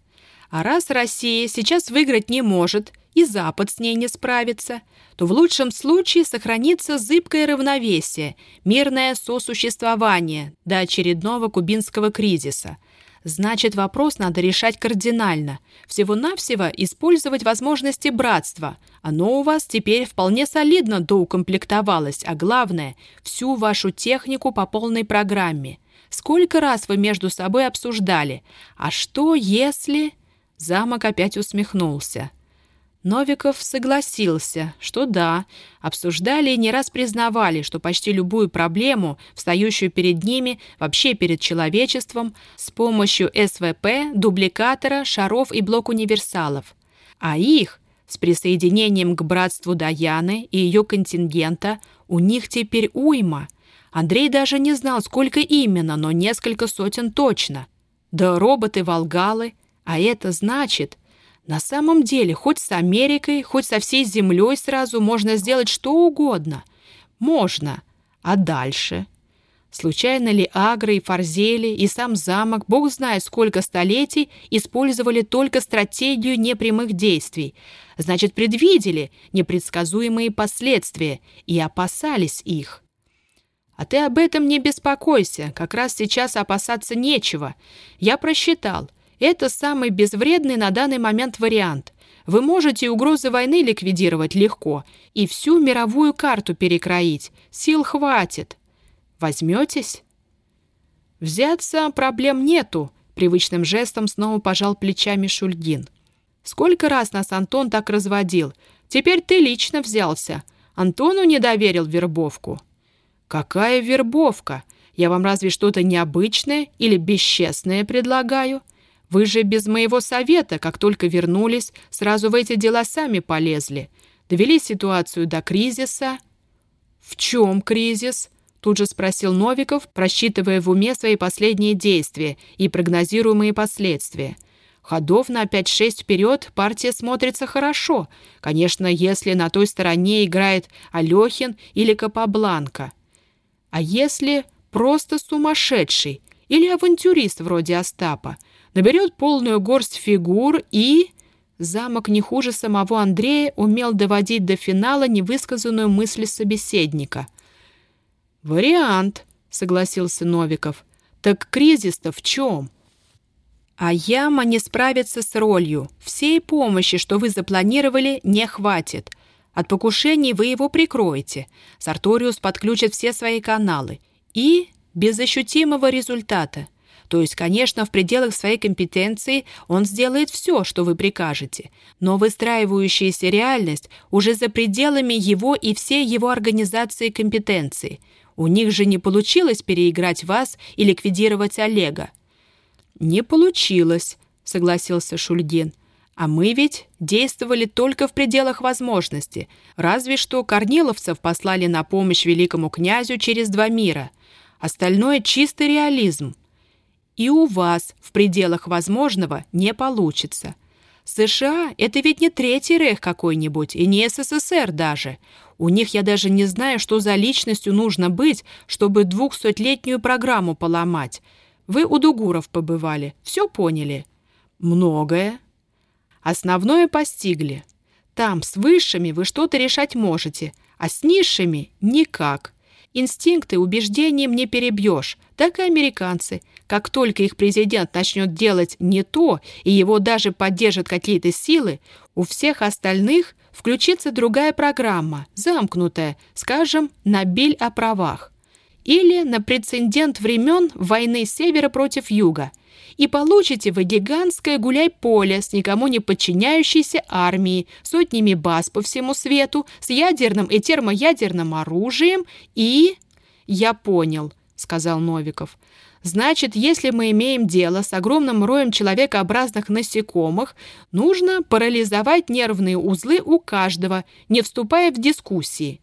А раз Россия сейчас выиграть не может, и Запад с ней не справится, то в лучшем случае сохранится зыбкое равновесие, мирное сосуществование до очередного кубинского кризиса. Значит, вопрос надо решать кардинально. Всего-навсего использовать возможности братства. Оно у вас теперь вполне солидно доукомплектовалось, а главное, всю вашу технику по полной программе. Сколько раз вы между собой обсуждали? А что если... Замок опять усмехнулся. Новиков согласился, что да, обсуждали и не раз признавали, что почти любую проблему, встающую перед ними, вообще перед человечеством, с помощью СВП, дубликатора, шаров и блок-универсалов. А их, с присоединением к братству Даяны и ее контингента, у них теперь уйма. Андрей даже не знал, сколько именно, но несколько сотен точно. Да роботы-волгалы — а это значит, на самом деле, хоть с Америкой, хоть со всей землей сразу можно сделать что угодно. Можно. А дальше? Случайно ли Агры и Фарзели и сам замок, бог знает сколько столетий, использовали только стратегию непрямых действий? Значит, предвидели непредсказуемые последствия и опасались их. А ты об этом не беспокойся, как раз сейчас опасаться нечего. Я просчитал. Это самый безвредный на данный момент вариант. Вы можете угрозы войны ликвидировать легко и всю мировую карту перекроить. Сил хватит. Возьметесь? Взяться проблем нету, привычным жестом снова пожал плечами Шульгин. Сколько раз нас Антон так разводил. Теперь ты лично взялся. Антону не доверил вербовку. Какая вербовка? Я вам разве что-то необычное или бесчестное предлагаю? Вы же без моего совета, как только вернулись, сразу в эти дела сами полезли. Довели ситуацию до кризиса». «В чем кризис?» Тут же спросил Новиков, просчитывая в уме свои последние действия и прогнозируемые последствия. Ходов на 5-6 вперед партия смотрится хорошо. Конечно, если на той стороне играет Алехин или Капабланка. А если просто сумасшедший или авантюрист вроде Остапа – наберет полную горсть фигур и... Замок не хуже самого Андрея умел доводить до финала невысказанную мысль собеседника. «Вариант», — согласился Новиков. «Так кризис-то в чем?» «А яма не справится с ролью. Всей помощи, что вы запланировали, не хватит. От покушений вы его прикроете. Сарториус подключит все свои каналы. И без ощутимого результата. То есть, конечно, в пределах своей компетенции он сделает все, что вы прикажете, но выстраивающаяся реальность уже за пределами его и всей его организации компетенции. У них же не получилось переиграть вас и ликвидировать Олега. «Не получилось», — согласился Шульгин. «А мы ведь действовали только в пределах возможности. Разве что корниловцев послали на помощь великому князю через два мира. Остальное — чистый реализм. И у вас в пределах возможного не получится. США — это ведь не Третий Рейх какой-нибудь, и не СССР даже. У них я даже не знаю, что за личностью нужно быть, чтобы двухсотлетнюю программу поломать. Вы у Дугуров побывали, все поняли? Многое. Основное постигли. Там с высшими вы что-то решать можете, а с низшими — никак. Инстинкты убеждением не перебьешь, так и американцы — как только их президент начнет делать не то, и его даже поддержат какие-то силы, у всех остальных включится другая программа, замкнутая, скажем, на биль о правах. Или на прецедент времен войны севера против юга. И получите вы гигантское гуляй-поле с никому не подчиняющейся армией, сотнями баз по всему свету, с ядерным и термоядерным оружием и... «Я понял», — сказал Новиков. Значит, если мы имеем дело с огромным роем человекообразных насекомых, нужно парализовать нервные узлы у каждого, не вступая в дискуссии.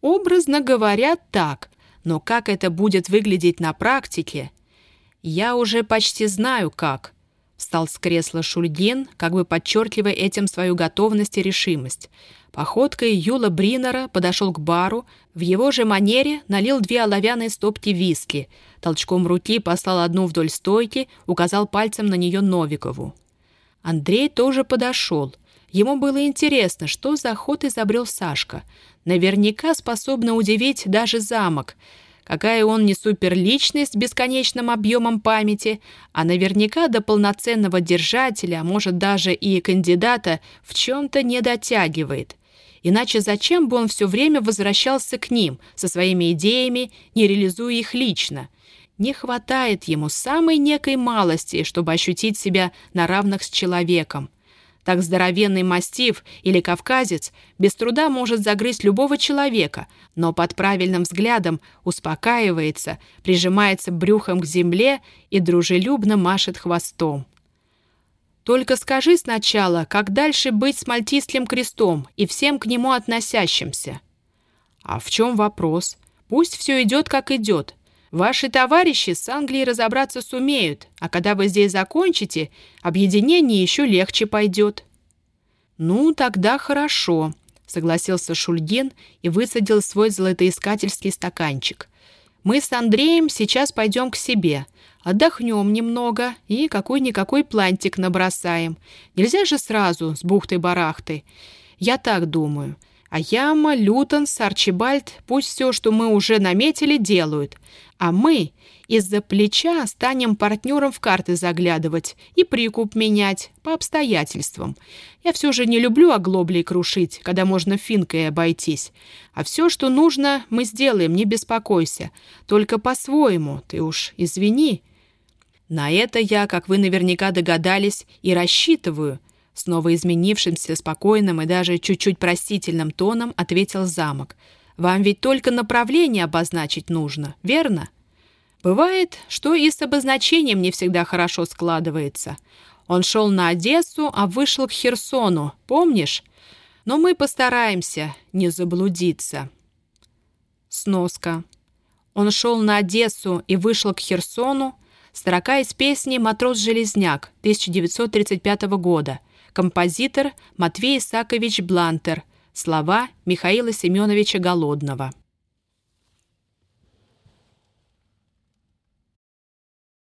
Образно говоря, так, но как это будет выглядеть на практике? Я уже почти знаю, как. Встал с кресла Шульгин, как бы подчеркивая этим свою готовность и решимость. Походкой Юла Бринера подошел к бару, в его же манере налил две оловянные стопки виски, толчком руки послал одну вдоль стойки, указал пальцем на нее Новикову. Андрей тоже подошел. Ему было интересно, что за ход изобрел Сашка. Наверняка способно удивить даже замок — какая он не суперличность с бесконечным объемом памяти, а наверняка до полноценного держателя, а может даже и кандидата, в чем-то не дотягивает. Иначе зачем бы он все время возвращался к ним со своими идеями, не реализуя их лично? Не хватает ему самой некой малости, чтобы ощутить себя на равных с человеком. Так здоровенный мастиф или кавказец без труда может загрызть любого человека, но под правильным взглядом успокаивается, прижимается брюхом к земле и дружелюбно машет хвостом. Только скажи сначала, как дальше быть с мальтийским крестом и всем к нему относящимся. А в чем вопрос? Пусть все идет, как идет. Ваши товарищи с Англией разобраться сумеют, а когда вы здесь закончите, объединение еще легче пойдет». «Ну, тогда хорошо», — согласился Шульгин и высадил свой золотоискательский стаканчик. «Мы с Андреем сейчас пойдем к себе, отдохнем немного и какой-никакой плантик набросаем. Нельзя же сразу с бухтой-барахтой. Я так думаю. А Яма, Лютонс, Арчибальд, пусть все, что мы уже наметили, делают. А мы из-за плеча станем партнером в карты заглядывать и прикуп менять по обстоятельствам. Я все же не люблю оглоблей крушить, когда можно финкой обойтись. А все, что нужно, мы сделаем, не беспокойся. Только по-своему, ты уж извини. На это я, как вы наверняка догадались, и рассчитываю — Снова изменившимся, спокойным и даже чуть-чуть простительным тоном ответил замок. «Вам ведь только направление обозначить нужно, верно?» «Бывает, что и с обозначением не всегда хорошо складывается. Он шел на Одессу, а вышел к Херсону, помнишь? Но мы постараемся не заблудиться». Сноска. Он шел на Одессу и вышел к Херсону. Строка из песни «Матрос-железняк» 1935 года – Композитор Матвей Исакович Блантер. Слова Михаила Семеновича Голодного.